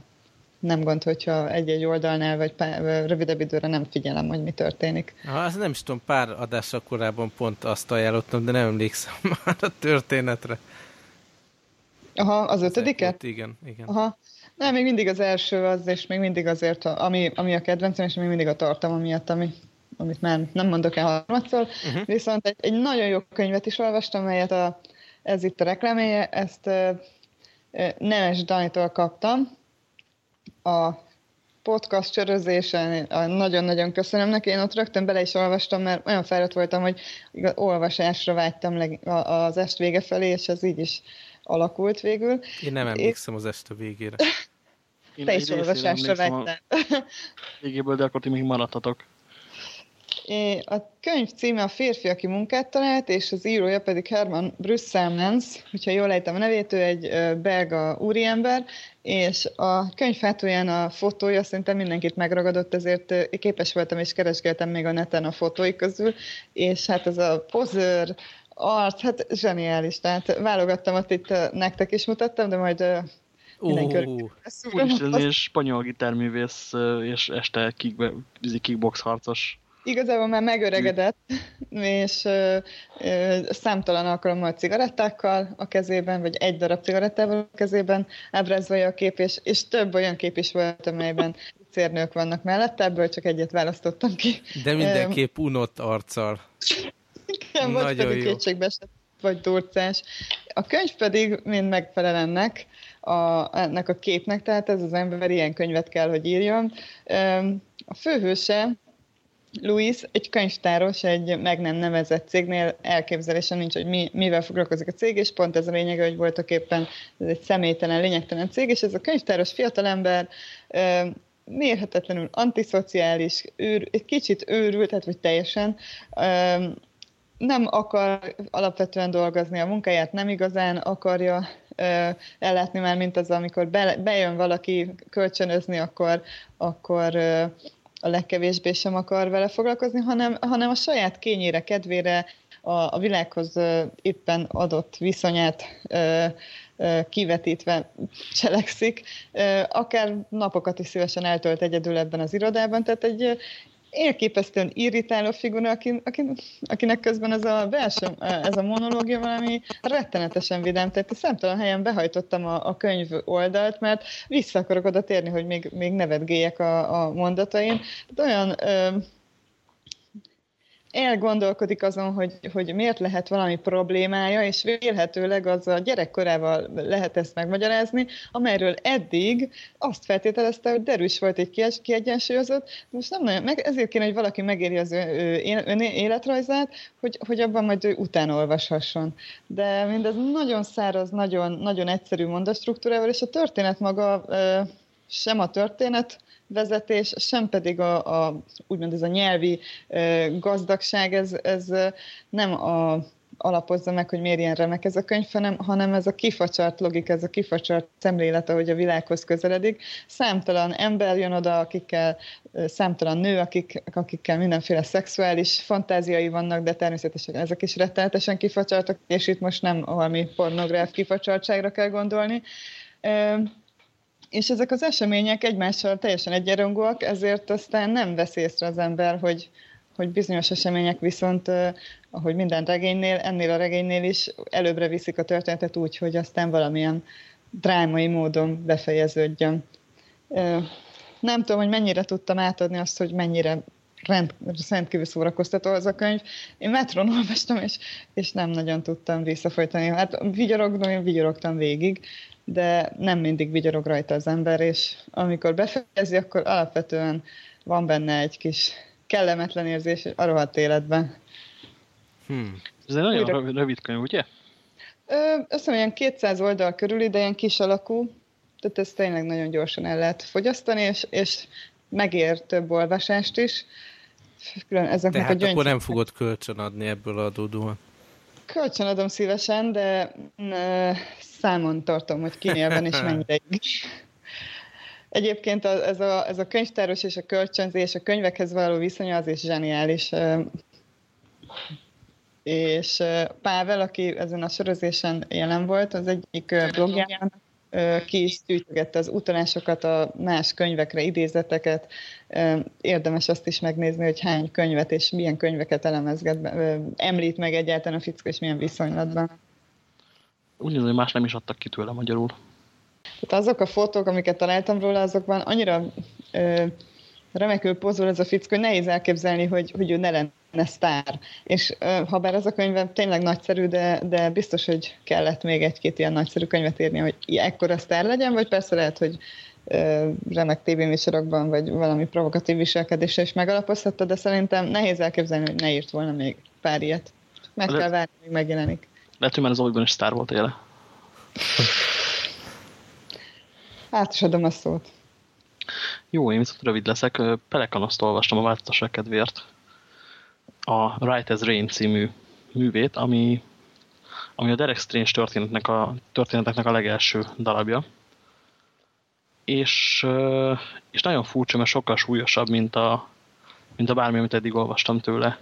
nem gond, hogyha egy-egy oldalnál vagy pár, rövidebb időre nem figyelem, hogy mi történik. Ha, azt nem is tudom, pár adással korábban pont azt ajánlottam, de nem emlékszem <laughs> már a történetre. Aha, az, ötödiket? Igen, igen. Aha. Nem, még mindig az első az, és még mindig azért, ami, ami a kedvencem, és még mindig a tartalma miatt, ami, amit már nem mondok el harmadszor. Uh-huh. Viszont egy, egy nagyon jó könyvet is olvastam, melyet a, ez itt a reklámélye, ezt Nemes Danitól kaptam, a podcast csörözésen nagyon-nagyon köszönöm neki. Én ott rögtön bele is olvastam, mert olyan fáradt voltam, hogy olvasásra vágytam az est vége felé, és ez így is alakult végül. Én nem emlékszem az este végére. <laughs> Te is olvasásra vágytál. Végéből, de akkor ti még maradtatok. A könyv címe a Férfi, aki munkát talált, és az írója pedig Herman Brüsszelmens, hogyha jól ejtem a nevét, ő egy belga úriember, és a könyv hátulján a fotója szerintem mindenkit megragadott, ezért képes voltam és keresgéltem még a neten a fotói közül, és hát ez a pozőr, arc, hát zseniális. Tehát válogattam, ott itt nektek is mutattam, de majd mindenki Úristen, és spanyol gitárművész, és este kick, kickbox harcos. Igazából már megöregedett, és ö, ö, számtalan alkalommal cigarettákkal a kezében, vagy egy darab cigarettával a kezében ábrázolja a kép, és, és több olyan kép is volt, amelyben cérnők vannak mellette, ebből csak egyet választottam ki. De mindenképp unott arccal. Igen, vagy pedig kétségbeesett, vagy durcás. A könyv pedig mind megfelel ennek, a, ennek a képnek, tehát ez az ember ilyen könyvet kell, hogy írjon. A főhőse Louis egy könyvtáros, egy meg nem nevezett cégnél elképzelése nincs, hogy mi, mivel foglalkozik a cég, és pont ez a lényege, hogy voltak éppen ez egy személytelen, lényegtelen cég, és ez a könyvtáros fiatalember mérhetetlenül antiszociális, őr, egy kicsit őrült, tehát vagy teljesen, nem akar alapvetően dolgozni a munkáját, nem igazán akarja ellátni már, mint az, amikor be, bejön valaki kölcsönözni, akkor, akkor a legkevésbé sem akar vele foglalkozni, hanem, hanem a saját kényére, kedvére, a, a világhoz éppen adott viszonyát kivetítve cselekszik, akár napokat is szívesen eltölt egyedül ebben az irodában, tehát egy elképesztően irritáló figura, akin, akin, akinek közben ez a belső, ez a monológia valami rettenetesen vidám, tehát számtalan helyen behajtottam a, a könyv oldalt, mert vissza akarok oda térni, hogy még, még nevetgéljek a, a mondatain. Tehát olyan ö, elgondolkodik azon, hogy, hogy miért lehet valami problémája, és vélhetőleg az a gyerekkorával lehet ezt megmagyarázni, amelyről eddig azt feltételezte, hogy derűs volt egy kiegyensúlyozott, most nem nagyon, meg, ezért kéne, hogy valaki megéri az ő életrajzát, hogy, hogy abban majd ő utána olvashasson. De mindez nagyon száraz, nagyon, nagyon egyszerű mondastruktúrával, és a történet maga sem a történet, vezetés, sem pedig a, a úgymond ez a nyelvi gazdagság, ez, ez nem a alapozza meg, hogy miért ilyen remek ez a könyv, hanem, hanem ez a kifacsart logika, ez a kifacsart szemlélet, ahogy a világhoz közeledik. Számtalan ember jön oda, akikkel, számtalan nő, akik, akikkel mindenféle szexuális fantáziai vannak, de természetesen ezek is rettenetesen kifacsartak, és itt most nem valami pornográf kifacsartságra kell gondolni és ezek az események egymással teljesen egyenrangúak, ezért aztán nem vesz észre az ember, hogy, hogy bizonyos események viszont, ahogy minden regénynél, ennél a regénynél is előbbre viszik a történetet úgy, hogy aztán valamilyen drámai módon befejeződjön. Nem tudom, hogy mennyire tudtam átadni azt, hogy mennyire rend, rendkívül szórakoztató az a könyv. Én metron olvastam, és, és nem nagyon tudtam visszafolytani. Hát vigyorognom, én vigyorogtam végig, de nem mindig vigyorog rajta az ember, és amikor befejezi, akkor alapvetően van benne egy kis kellemetlen érzés a rohadt életben. Hmm. Ez egy nagyon Újra... rövid könyv, ugye? Azt mondom, ilyen 200 oldal körül, de ilyen kis alakú, tehát ezt tényleg nagyon gyorsan el lehet fogyasztani, és, és megér több olvasást is. Külön ezeknek Tehát a gyöngy... akkor nem fogod kölcsön adni ebből adódóan. Kölcsön adom szívesen, de számon tartom, hogy kinél van és <laughs> mennyire Egyébként ez a, ez a könyvtáros és a kölcsönzés, a könyvekhez való viszonya az is zseniális. És Pável, aki ezen a sorozésen jelen volt, az egyik blogjában ki is gyűjtögette az utalásokat, a más könyvekre, idézeteket. Érdemes azt is megnézni, hogy hány könyvet és milyen könyveket elemezget, említ meg egyáltalán a fickó, és milyen viszonylatban. Úgy hogy más nem is adtak ki tőle magyarul. Tehát azok a fotók, amiket találtam róla, azokban annyira ö, remekül pozol ez a fickó, hogy nehéz elképzelni, hogy, hogy ő ne lenne sztár. És ha bár ez a könyve tényleg nagyszerű, de, de biztos, hogy kellett még egy-két ilyen nagyszerű könyvet írni, hogy ekkora sztár legyen, vagy persze lehet, hogy remek tévéműsorokban, vagy valami provokatív viselkedésre is megalapozhatta, de szerintem nehéz elképzelni, hogy ne írt volna még pár ilyet. Meg de... kell várni, még megjelenik. Lehet, hogy már az olyban is sztár volt éle. Át is adom a szót. Jó, én viszont rövid leszek. Pelekanoszt olvastam a változtaság kedvéért. A Right as Rain című művét, ami, ami a Derek Strange történetnek a, történetnek a legelső darabja. És, és nagyon furcsa, mert sokkal súlyosabb, mint a, mint a bármi, amit eddig olvastam tőle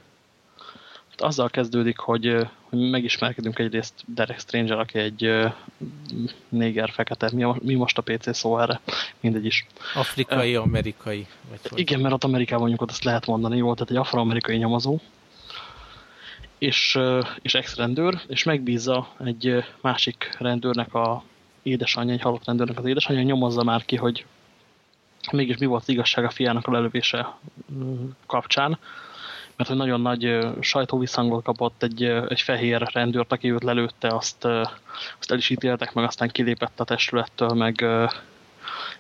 azzal kezdődik, hogy, hogy megismerkedünk egyrészt Derek Stranger, aki egy néger fekete. Mi, a, mi most a PC szó erre? Mindegy is. Afrikai, amerikai. Vagy igen, mert ott Amerikában mondjuk azt lehet mondani, jó, tehát egy afroamerikai nyomozó. És, és ex-rendőr, és megbízza egy másik rendőrnek a édesanyja, egy halott rendőrnek az édesanyja, nyomozza már ki, hogy mégis mi volt az igazság a fiának a lelövése kapcsán. Mert hogy nagyon nagy sajtóvisszangot kapott egy, egy fehér rendőrt, aki őt lelőtte, azt, azt el is ítéltek, meg aztán kilépett a testülettől, meg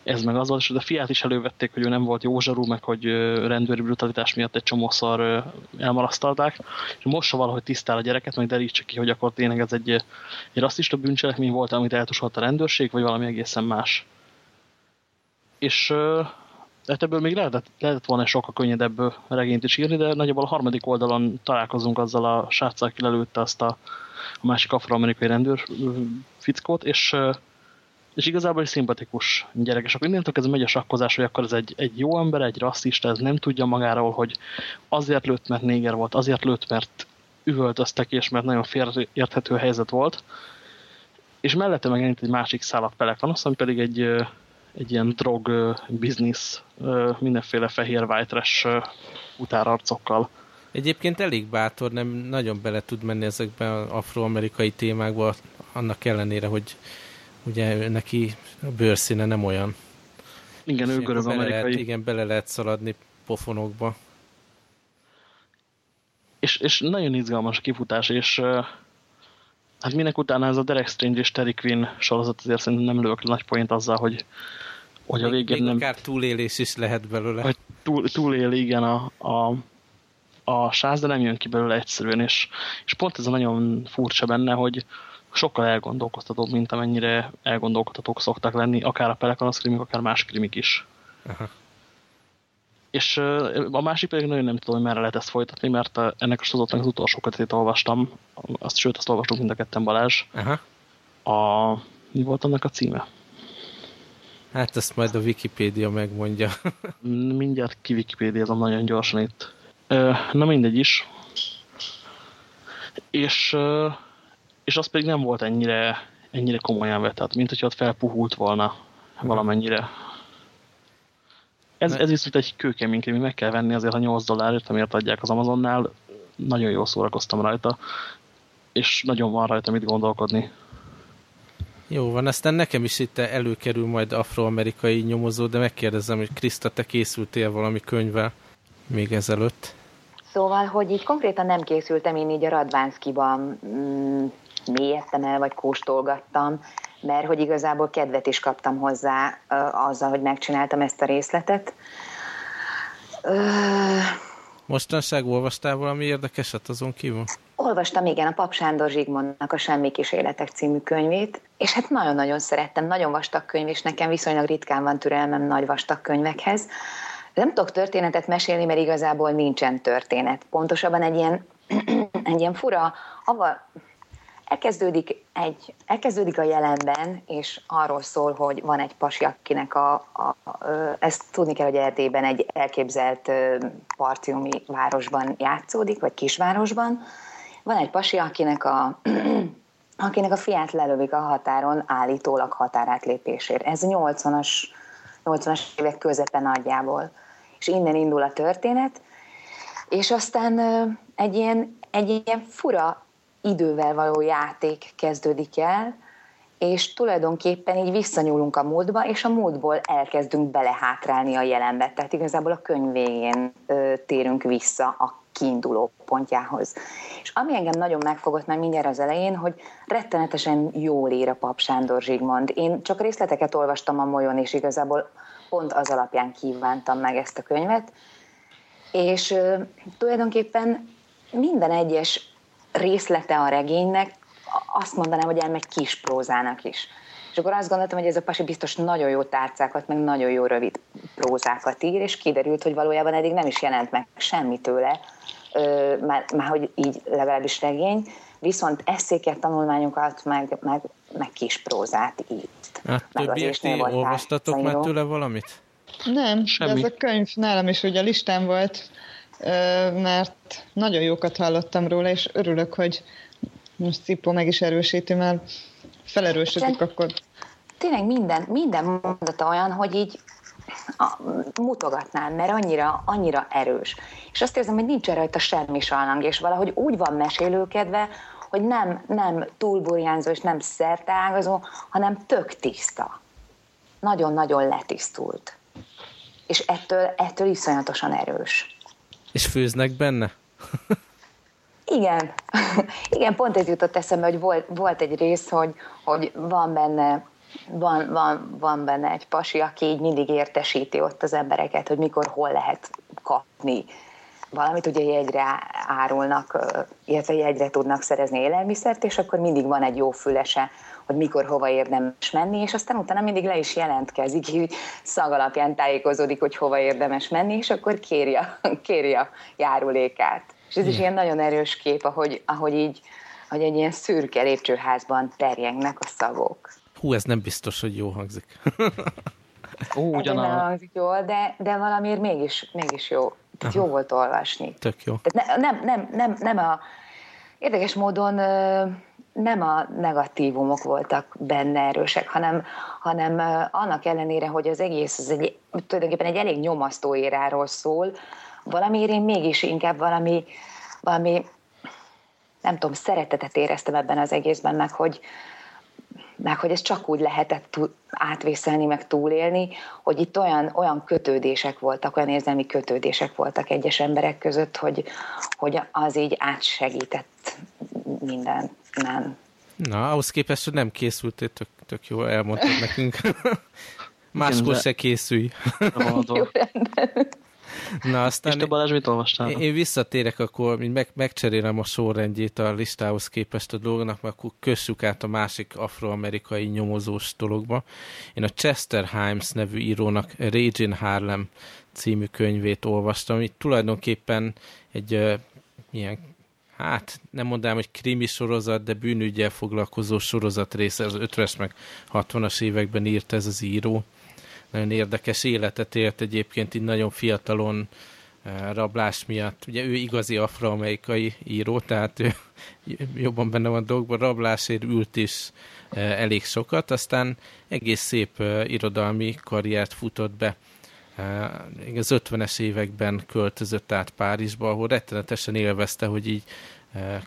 ez meg az volt, és a fiát is elővették, hogy ő nem volt jó zsarú, meg hogy rendőri brutalitás miatt egy csomószor elmarasztalták, és most valahogy tisztál a gyereket, meg derítse ki, hogy akkor tényleg ez egy, egy rasszista bűncselekmény volt, amit eltusolt a rendőrség, vagy valami egészen más. És de ebből még lehetett, lehetett volna sokkal könnyedebb regényt is írni, de nagyjából a harmadik oldalon találkozunk azzal a sráccal, aki lelőtte azt a, a másik afroamerikai rendőr fickót, és, és igazából egy szimpatikus gyerek. És akkor innentől kezdve megy a sakkozás, hogy akkor ez egy, egy jó ember, egy rasszista, ez nem tudja magáról, hogy azért lőtt, mert néger volt, azért lőtt, mert üvöltöztek, és mert nagyon félreérthető helyzet volt. És mellette meg egy másik szállat pelekanos, ami pedig egy, egy ilyen drog biznisz, mindenféle fehér white utárarcokkal. Egyébként elég bátor, nem nagyon bele tud menni ezekben az afroamerikai témákba, annak ellenére, hogy ugye neki a bőrszíne nem olyan. Igen, ő görög amerikai. Lehet, igen, bele lehet szaladni pofonokba. És, és nagyon izgalmas a kifutás, és hát minek utána ez a Derek Strange és Terry Quinn sorozat azért szerintem nem lők nagy point azzal, hogy hogy a végén még nem... akár túlélés is lehet belőle. Hogy túl, túlél, igen, a, a, a sáz, de nem jön ki belőle egyszerűen, és, és pont ez a nagyon furcsa benne, hogy sokkal elgondolkoztatóbb, mint amennyire elgondolkodhatók szoktak lenni, akár a Pelekanos krimik, akár más krimik is. Aha. És a másik pedig nagyon nem tudom, hogy merre lehet ezt folytatni, mert ennek a sorozatnak az utolsó kötetét olvastam, azt, sőt, azt olvastuk mind a ketten Balázs. Aha. A, mi volt annak a címe? Hát ezt majd a Wikipédia megmondja. <laughs> Mindjárt ki Wikipédiázom nagyon gyorsan itt. Na mindegy is. És, és az pedig nem volt ennyire, ennyire komolyan vett, tehát mint hogyha ott felpuhult volna valamennyire. Ez, ez viszont egy kőkemény krimi, meg kell venni azért a 8 dollárért, amiért adják az Amazonnál. Nagyon jól szórakoztam rajta, és nagyon van rajta mit gondolkodni. Jó van, aztán nekem is itt előkerül majd afroamerikai nyomozó, de megkérdezem, hogy Kriszta, te készültél valami könyvvel még ezelőtt? Szóval, hogy így konkrétan nem készültem, én így a Radvánszkiban mm, mélyedtem el, vagy kóstolgattam, mert hogy igazából kedvet is kaptam hozzá azzal, hogy megcsináltam ezt a részletet. Mostanság olvastál valami érdekeset azon kívül? Olvastam igen a Pap Sándor Zsigmondnak a Semmi Életek című könyvét, és hát nagyon-nagyon szerettem, nagyon vastag könyv, és nekem viszonylag ritkán van türelmem nagy vastag könyvekhez. Nem tudok történetet mesélni, mert igazából nincsen történet. Pontosabban egy ilyen, <clears throat> egy ilyen fura, ava, elkezdődik, egy, elkezdődik a jelenben, és arról szól, hogy van egy pasi, akinek a, a, a ezt tudni kell, hogy Erdélyben egy elképzelt partiumi városban játszódik, vagy kisvárosban, van egy pasi, akinek a, <clears throat> akinek a fiát lelövik a határon állítólag határátlépésért. Ez 80-as, 80-as évek közepe nagyjából. És innen indul a történet, és aztán egy ilyen, egy ilyen fura idővel való játék kezdődik el, és tulajdonképpen így visszanyúlunk a múltba, és a múltból elkezdünk belehátrálni a jelenbe. Tehát igazából a könyv végén ö, térünk vissza a kiinduló pontjához. És ami engem nagyon megfogott már mindjárt az elején, hogy rettenetesen jól ír a Pap Sándor Zsigmond. Én csak részleteket olvastam a molyon, és igazából pont az alapján kívántam meg ezt a könyvet. És ö, tulajdonképpen minden egyes részlete a regénynek azt mondanám, hogy elmegy kis prózának is. És akkor azt gondoltam, hogy ez a pasi biztos nagyon jó tárcákat, meg nagyon jó rövid prózákat ír, és kiderült, hogy valójában eddig nem is jelent meg semmi tőle, már, már hogy így legalábbis regény, viszont eszéket, tanulmányokat, meg, meg, meg kis prózát írt. Hát többiek olvastatok már tőle valamit? Nem, Semmi. de ez a könyv nálam is ugye listán volt, mert nagyon jókat hallottam róla, és örülök, hogy most Cipó meg is erősíti, mert felerősödik akkor. Tényleg minden, minden mondata olyan, hogy így a, mutogatnám, mert annyira, annyira erős. És azt érzem, hogy nincs rajta semmi sallang, és valahogy úgy van mesélőkedve, hogy nem, nem túlburjánzó és nem szerteágazó, hanem tök tiszta. Nagyon-nagyon letisztult. És ettől, ettől iszonyatosan erős. És főznek benne? Igen. <laughs> Igen, pont ez jutott eszembe, hogy volt, volt egy rész, hogy, hogy van benne van, van, van benne egy pasi, aki így mindig értesíti ott az embereket, hogy mikor, hol lehet kapni valamit, ugye jegyre árulnak, illetve jegyre tudnak szerezni élelmiszert, és akkor mindig van egy jó fülese, hogy mikor, hova érdemes menni, és aztán utána mindig le is jelentkezik, így szag alapján tájékozódik, hogy hova érdemes menni, és akkor kéri a, <laughs> kéri a járulékát. És ez is ilyen nagyon erős kép, ahogy, ahogy így, hogy egy ilyen szürke lépcsőházban terjengnek a szagok. Hú, ez nem biztos, hogy jó hangzik. Ó, ugyanaz. Nem hangzik jól, de, de valamiért mégis, mégis jó. Tehát jó volt olvasni. Tök jó. Tehát ne, nem, nem, nem, nem a... Érdekes módon nem a negatívumok voltak benne erősek, hanem, hanem annak ellenére, hogy az egész az egy, tulajdonképpen egy elég nyomasztó éráról szól, valamiért én mégis inkább valami, valami nem tudom, szeretetet éreztem ebben az egészben, meg hogy, meg hogy ez csak úgy lehetett átvészelni, meg túlélni, hogy itt olyan, olyan kötődések voltak, olyan érzelmi kötődések voltak egyes emberek között, hogy, hogy az így átsegített minden. Nem. Na, ahhoz képest, hogy nem készültél, tök, tök jó elmondtad nekünk. <laughs> Máskor se készülj. Jó, Na, aztán És te Balázs, mit olvastál? Én, én visszatérek, akkor meg, megcserélem a sorrendjét a listához képest a dolognak, mert akkor kössük át a másik afroamerikai nyomozós dologba. Én a Chester Himes nevű írónak Rage in Harlem című könyvét olvastam, itt tulajdonképpen egy uh, ilyen hát nem mondanám, hogy krimi sorozat, de bűnügyel foglalkozó sorozat része, az 50-es meg 60-as években írt ez az író nagyon érdekes életet élt egyébként, így nagyon fiatalon eh, rablás miatt. Ugye ő igazi afroamerikai író, tehát ő <laughs> jobban benne van dolgokban, rablásért ült is eh, elég sokat, aztán egész szép eh, irodalmi karriert futott be. Az 50-es években költözött át Párizsba, ahol rettenetesen élvezte, hogy így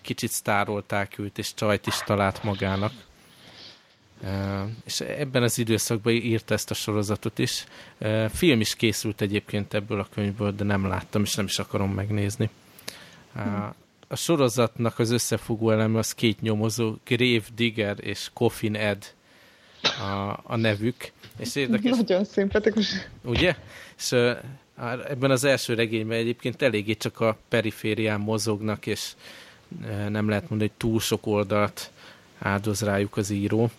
kicsit sztárolták őt, és csajt is talált magának és ebben az időszakban írt ezt a sorozatot is. Film is készült egyébként ebből a könyvből, de nem láttam, és nem is akarom megnézni. A sorozatnak az összefogó eleme az két nyomozó, Grave Digger és Coffin Ed a, a nevük. És érdekes, Nagyon szimpatikus. Ugye? És ebben az első regényben egyébként eléggé csak a periférián mozognak, és nem lehet mondani, hogy túl sok oldalt áldoz rájuk az író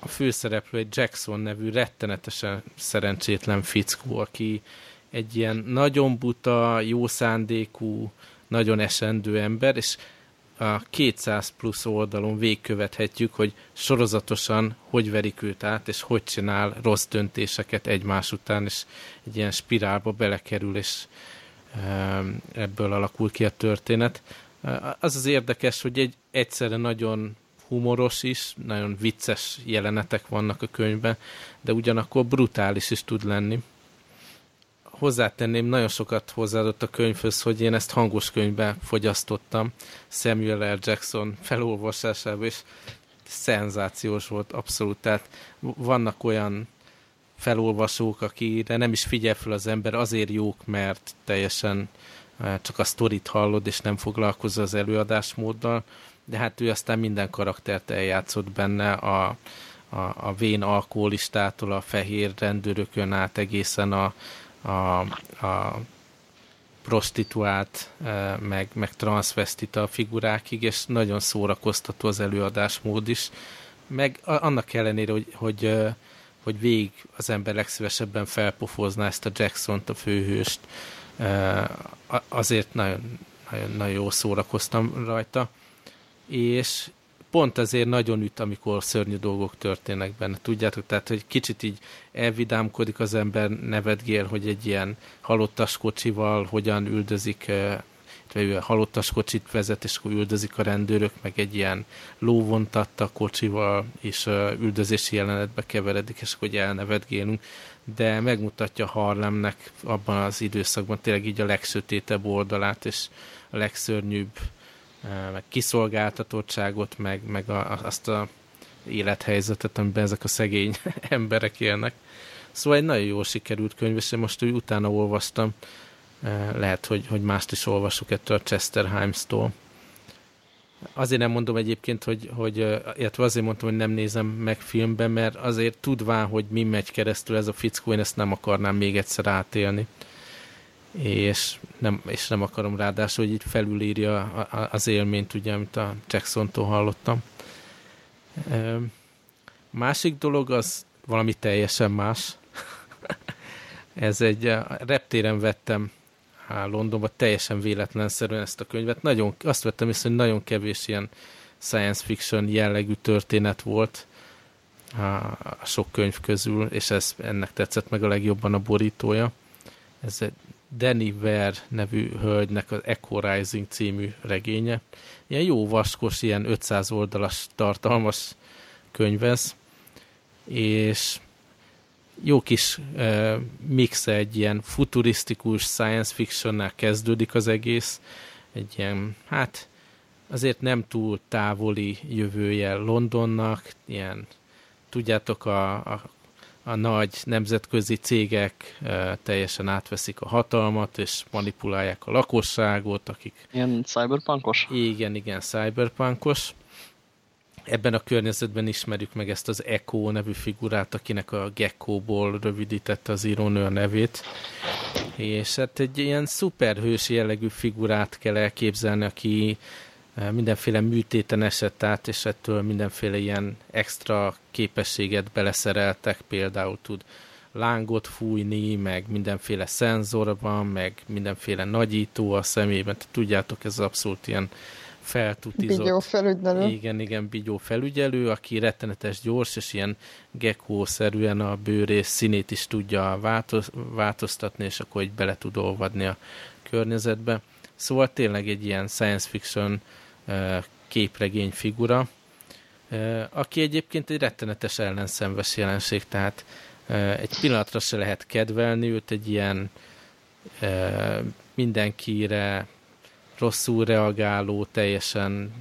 a főszereplő egy Jackson nevű rettenetesen szerencsétlen fickó, aki egy ilyen nagyon buta, jó szándékú, nagyon esendő ember, és a 200 plusz oldalon végkövethetjük, hogy sorozatosan hogy verik őt át, és hogy csinál rossz döntéseket egymás után, és egy ilyen spirálba belekerül, és ebből alakul ki a történet. Az az érdekes, hogy egy egyszerre nagyon humoros is, nagyon vicces jelenetek vannak a könyvben, de ugyanakkor brutális is tud lenni. Hozzátenném, nagyon sokat hozzáadott a könyvhöz, hogy én ezt hangos könyvben fogyasztottam Samuel L. Jackson felolvasásában, és szenzációs volt abszolút. Tehát vannak olyan felolvasók, akire nem is figyel fel az ember, azért jók, mert teljesen eh, csak a sztorit hallod, és nem foglalkozza az előadásmóddal de hát ő aztán minden karaktert eljátszott benne, a, a, a vén alkoholistától a fehér rendőrökön át egészen a, a, a prostituált, e, meg, meg transvestita figurákig, és nagyon szórakoztató az előadásmód is. Meg annak ellenére, hogy, hogy, e, hogy végig az ember legszívesebben felpofozná ezt a Jackson-t, a főhőst, e, azért nagyon, nagyon, nagyon jó szórakoztam rajta és pont azért nagyon üt, amikor szörnyű dolgok történnek benne. Tudjátok, tehát, hogy kicsit így elvidámkodik az ember, nevetgél, hogy egy ilyen halottas kocsival hogyan üldözik ő halottas kocsit vezet, és akkor üldözik a rendőrök, meg egy ilyen lóvontatta kocsival, és üldözési jelenetbe keveredik, és akkor elnevetgélünk, de megmutatja Harlemnek abban az időszakban tényleg így a legsötétebb oldalát, és a legszörnyűbb meg kiszolgáltatottságot, meg, meg a, azt a élethelyzetet, amiben ezek a szegény <laughs> emberek élnek. Szóval egy nagyon jól sikerült könyv, és én most úgy utána olvastam, lehet, hogy, hogy mást is olvasok ettől a Chester Himes-tól. Azért nem mondom egyébként, hogy, hogy illetve azért mondtam, hogy nem nézem meg filmben, mert azért tudván, hogy mi megy keresztül ez a fickó, én ezt nem akarnám még egyszer átélni. És nem, és nem akarom ráadásul, hogy így felülírja az élményt, ugye, amit a Jackson-tól hallottam. Másik dolog az valami teljesen más. <laughs> Ez egy, reptéren vettem Londonba teljesen véletlenszerűen ezt a könyvet. Nagyon, azt vettem észre, hogy nagyon kevés ilyen science fiction jellegű történet volt a sok könyv közül, és ez ennek tetszett meg a legjobban a borítója. Ez egy Danny Ware nevű hölgynek az Echo Rising című regénye. Ilyen jó vaskos, ilyen 500 oldalas tartalmas könyvez, és jó kis uh, mix egy ilyen futurisztikus science fictionnál kezdődik az egész, egy ilyen, hát azért nem túl távoli jövője Londonnak, ilyen, tudjátok, a, a, a nagy nemzetközi cégek teljesen átveszik a hatalmat, és manipulálják a lakosságot, akik... Ilyen cyberpunkos? Igen, igen, cyberpunkos ebben a környezetben ismerjük meg ezt az Echo nevű figurát, akinek a Gecko-ból rövidítette az írónő a nevét. És hát egy ilyen szuperhős jellegű figurát kell elképzelni, aki mindenféle műtéten esett át, és ettől mindenféle ilyen extra képességet beleszereltek, például tud lángot fújni, meg mindenféle szenzor van, meg mindenféle nagyító a szemében. Tudjátok, ez abszolút ilyen feltutizott. Bigyó felügyelő. Igen, igen, bigyó felügyelő, aki rettenetes gyors, és ilyen gekkó-szerűen a bőrész színét is tudja változ, változtatni, és akkor így bele tud olvadni a környezetbe. Szóval tényleg egy ilyen science fiction képregény figura, aki egyébként egy rettenetes ellenszenves jelenség, tehát egy pillanatra se lehet kedvelni őt, egy ilyen mindenkire rosszul reagáló, teljesen,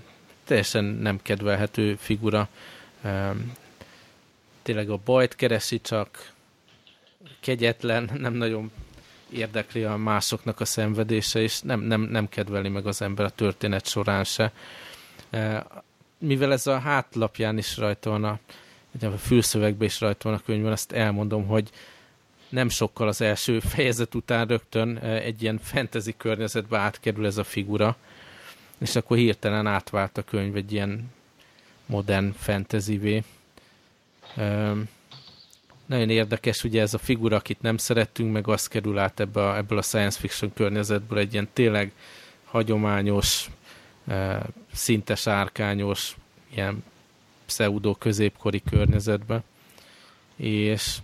teljesen nem kedvelhető figura. Tényleg a bajt keresi, csak kegyetlen, nem nagyon érdekli a másoknak a szenvedése, és nem, nem, nem kedveli meg az ember a történet során se. Mivel ez a hátlapján is rajta van, a, a fülszövegben is rajta van a könyvben, azt elmondom, hogy nem sokkal az első <laughs> fejezet után rögtön egy ilyen fantasy környezetbe átkerül ez a figura, és akkor hirtelen átvált a könyv egy ilyen modern fantasy-vé. Nagyon érdekes, ugye ez a figura, akit nem szerettünk, meg az kerül át ebbe a, ebből a science fiction környezetből egy ilyen tényleg hagyományos, szinte sárkányos, ilyen pseudo középkori környezetbe. És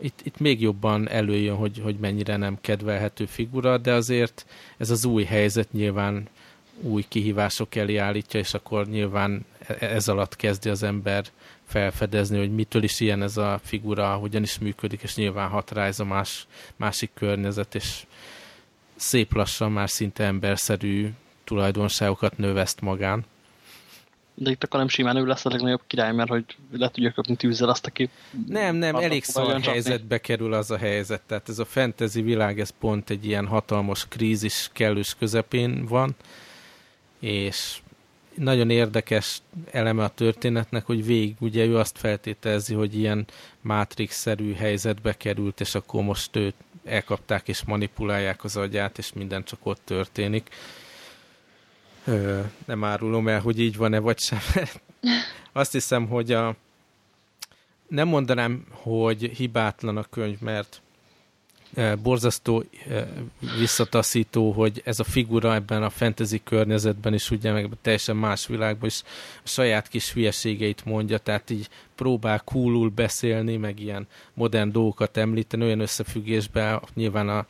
itt, itt még jobban előjön, hogy, hogy mennyire nem kedvelhető figura, de azért ez az új helyzet nyilván új kihívások elé állítja, és akkor nyilván e, ez alatt kezdi az ember felfedezni, hogy mitől is ilyen ez a figura, hogyan is működik, és nyilván hat rá ez a más, másik környezet, és szép lassan már szinte emberszerű tulajdonságokat növeszt magán. De itt akkor nem simán ő lesz a legnagyobb király, mert hogy le tudja köpni tűzzel azt, aki... Nem, nem, elég szar helyzetbe kerül az a helyzet. Tehát ez a fantasy világ, ez pont egy ilyen hatalmas krízis kellős közepén van, és nagyon érdekes eleme a történetnek, hogy végig ugye ő azt feltételezi, hogy ilyen Matrix-szerű helyzetbe került, és akkor most őt elkapták és manipulálják az agyát, és minden csak ott történik Ö, nem árulom el, hogy így van-e vagy sem. <laughs> Azt hiszem, hogy a, nem mondanám, hogy hibátlan a könyv, mert borzasztó visszataszító, hogy ez a figura ebben a fantasy környezetben is, ugye meg teljesen más világban is a saját kis hülyeségeit mondja, tehát így próbál coolul beszélni, meg ilyen modern dolgokat említeni, olyan összefüggésben nyilván a,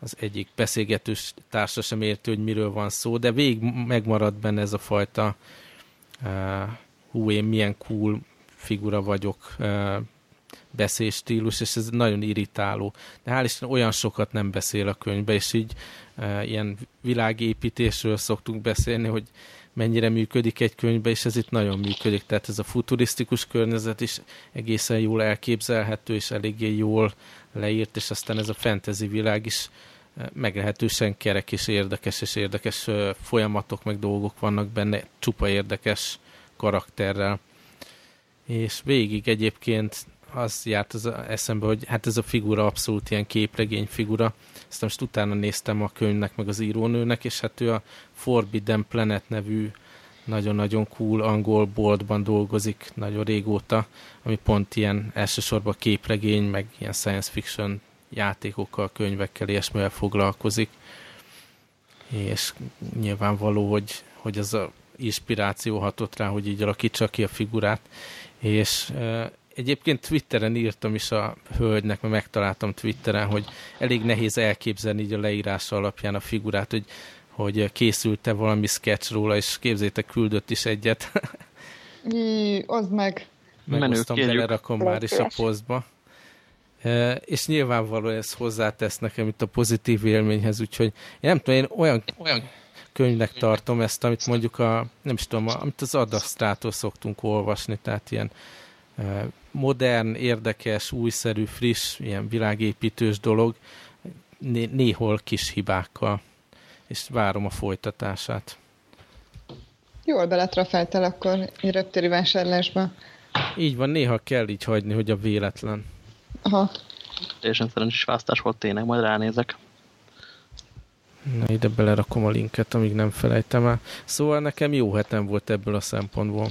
az egyik beszélgetős társa sem érti, hogy miről van szó, de végig megmarad benne ez a fajta uh, hú, én milyen cool figura vagyok uh, beszélstílus, és ez nagyon irritáló. De hál' Isten olyan sokat nem beszél a könyvbe, és így e, ilyen világépítésről szoktunk beszélni, hogy mennyire működik egy könyvbe, és ez itt nagyon működik. Tehát ez a futurisztikus környezet is egészen jól elképzelhető, és eléggé jól leírt, és aztán ez a fantasy világ is meglehetősen kerek és érdekes, és érdekes folyamatok, meg dolgok vannak benne, csupa érdekes karakterrel. És végig egyébként az járt az eszembe, hogy hát ez a figura abszolút ilyen képregény figura. Ezt most utána néztem a könyvnek, meg az írónőnek, és hát ő a Forbidden Planet nevű nagyon-nagyon cool angol boltban dolgozik nagyon régóta, ami pont ilyen elsősorban képregény, meg ilyen science fiction játékokkal, könyvekkel, ilyesmivel foglalkozik. És nyilvánvaló, hogy, hogy ez a inspiráció hatott rá, hogy így alakítsa ki a figurát. És Egyébként Twitteren írtam is a hölgynek, mert megtaláltam Twitteren, hogy elég nehéz elképzelni így a leírása alapján a figurát, hogy, hogy készült-e valami sketch róla, és képzétek, küldött is egyet. Mi, az meg. Megosztom, belerakom már is a posztba. E, és nyilvánvalóan ez hozzátesz nekem itt a pozitív élményhez, úgyhogy én nem tudom, én olyan, olyan könyvnek tartom ezt, amit mondjuk a, nem is tudom, amit az Adasztrától szoktunk olvasni, tehát ilyen modern, érdekes, újszerű, friss, ilyen világépítős dolog, né néhol kis hibákkal, és várom a folytatását. Jól beletrafáltál akkor egy reptéri vásárlásba. Így van, néha kell így hagyni, hogy a véletlen. Aha. Teljesen szerencsés választás volt tényleg, majd ránézek. Na, ide belerakom a linket, amíg nem felejtem el. Szóval nekem jó hetem volt ebből a szempontból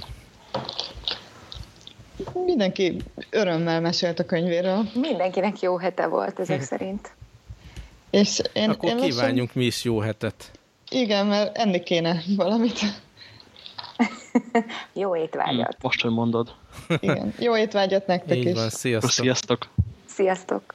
mindenki örömmel mesélt a könyvéről. Mindenkinek jó hete volt ezek szerint. <laughs> És én, Akkor én kívánjunk lassan... mi is jó hetet. Igen, mert enni kéne valamit. <laughs> jó étvágyat. Hmm, most, hogy mondod. Igen, jó étvágyat nektek Így is. Van, sziasztok. Sziasztok. Sziasztok.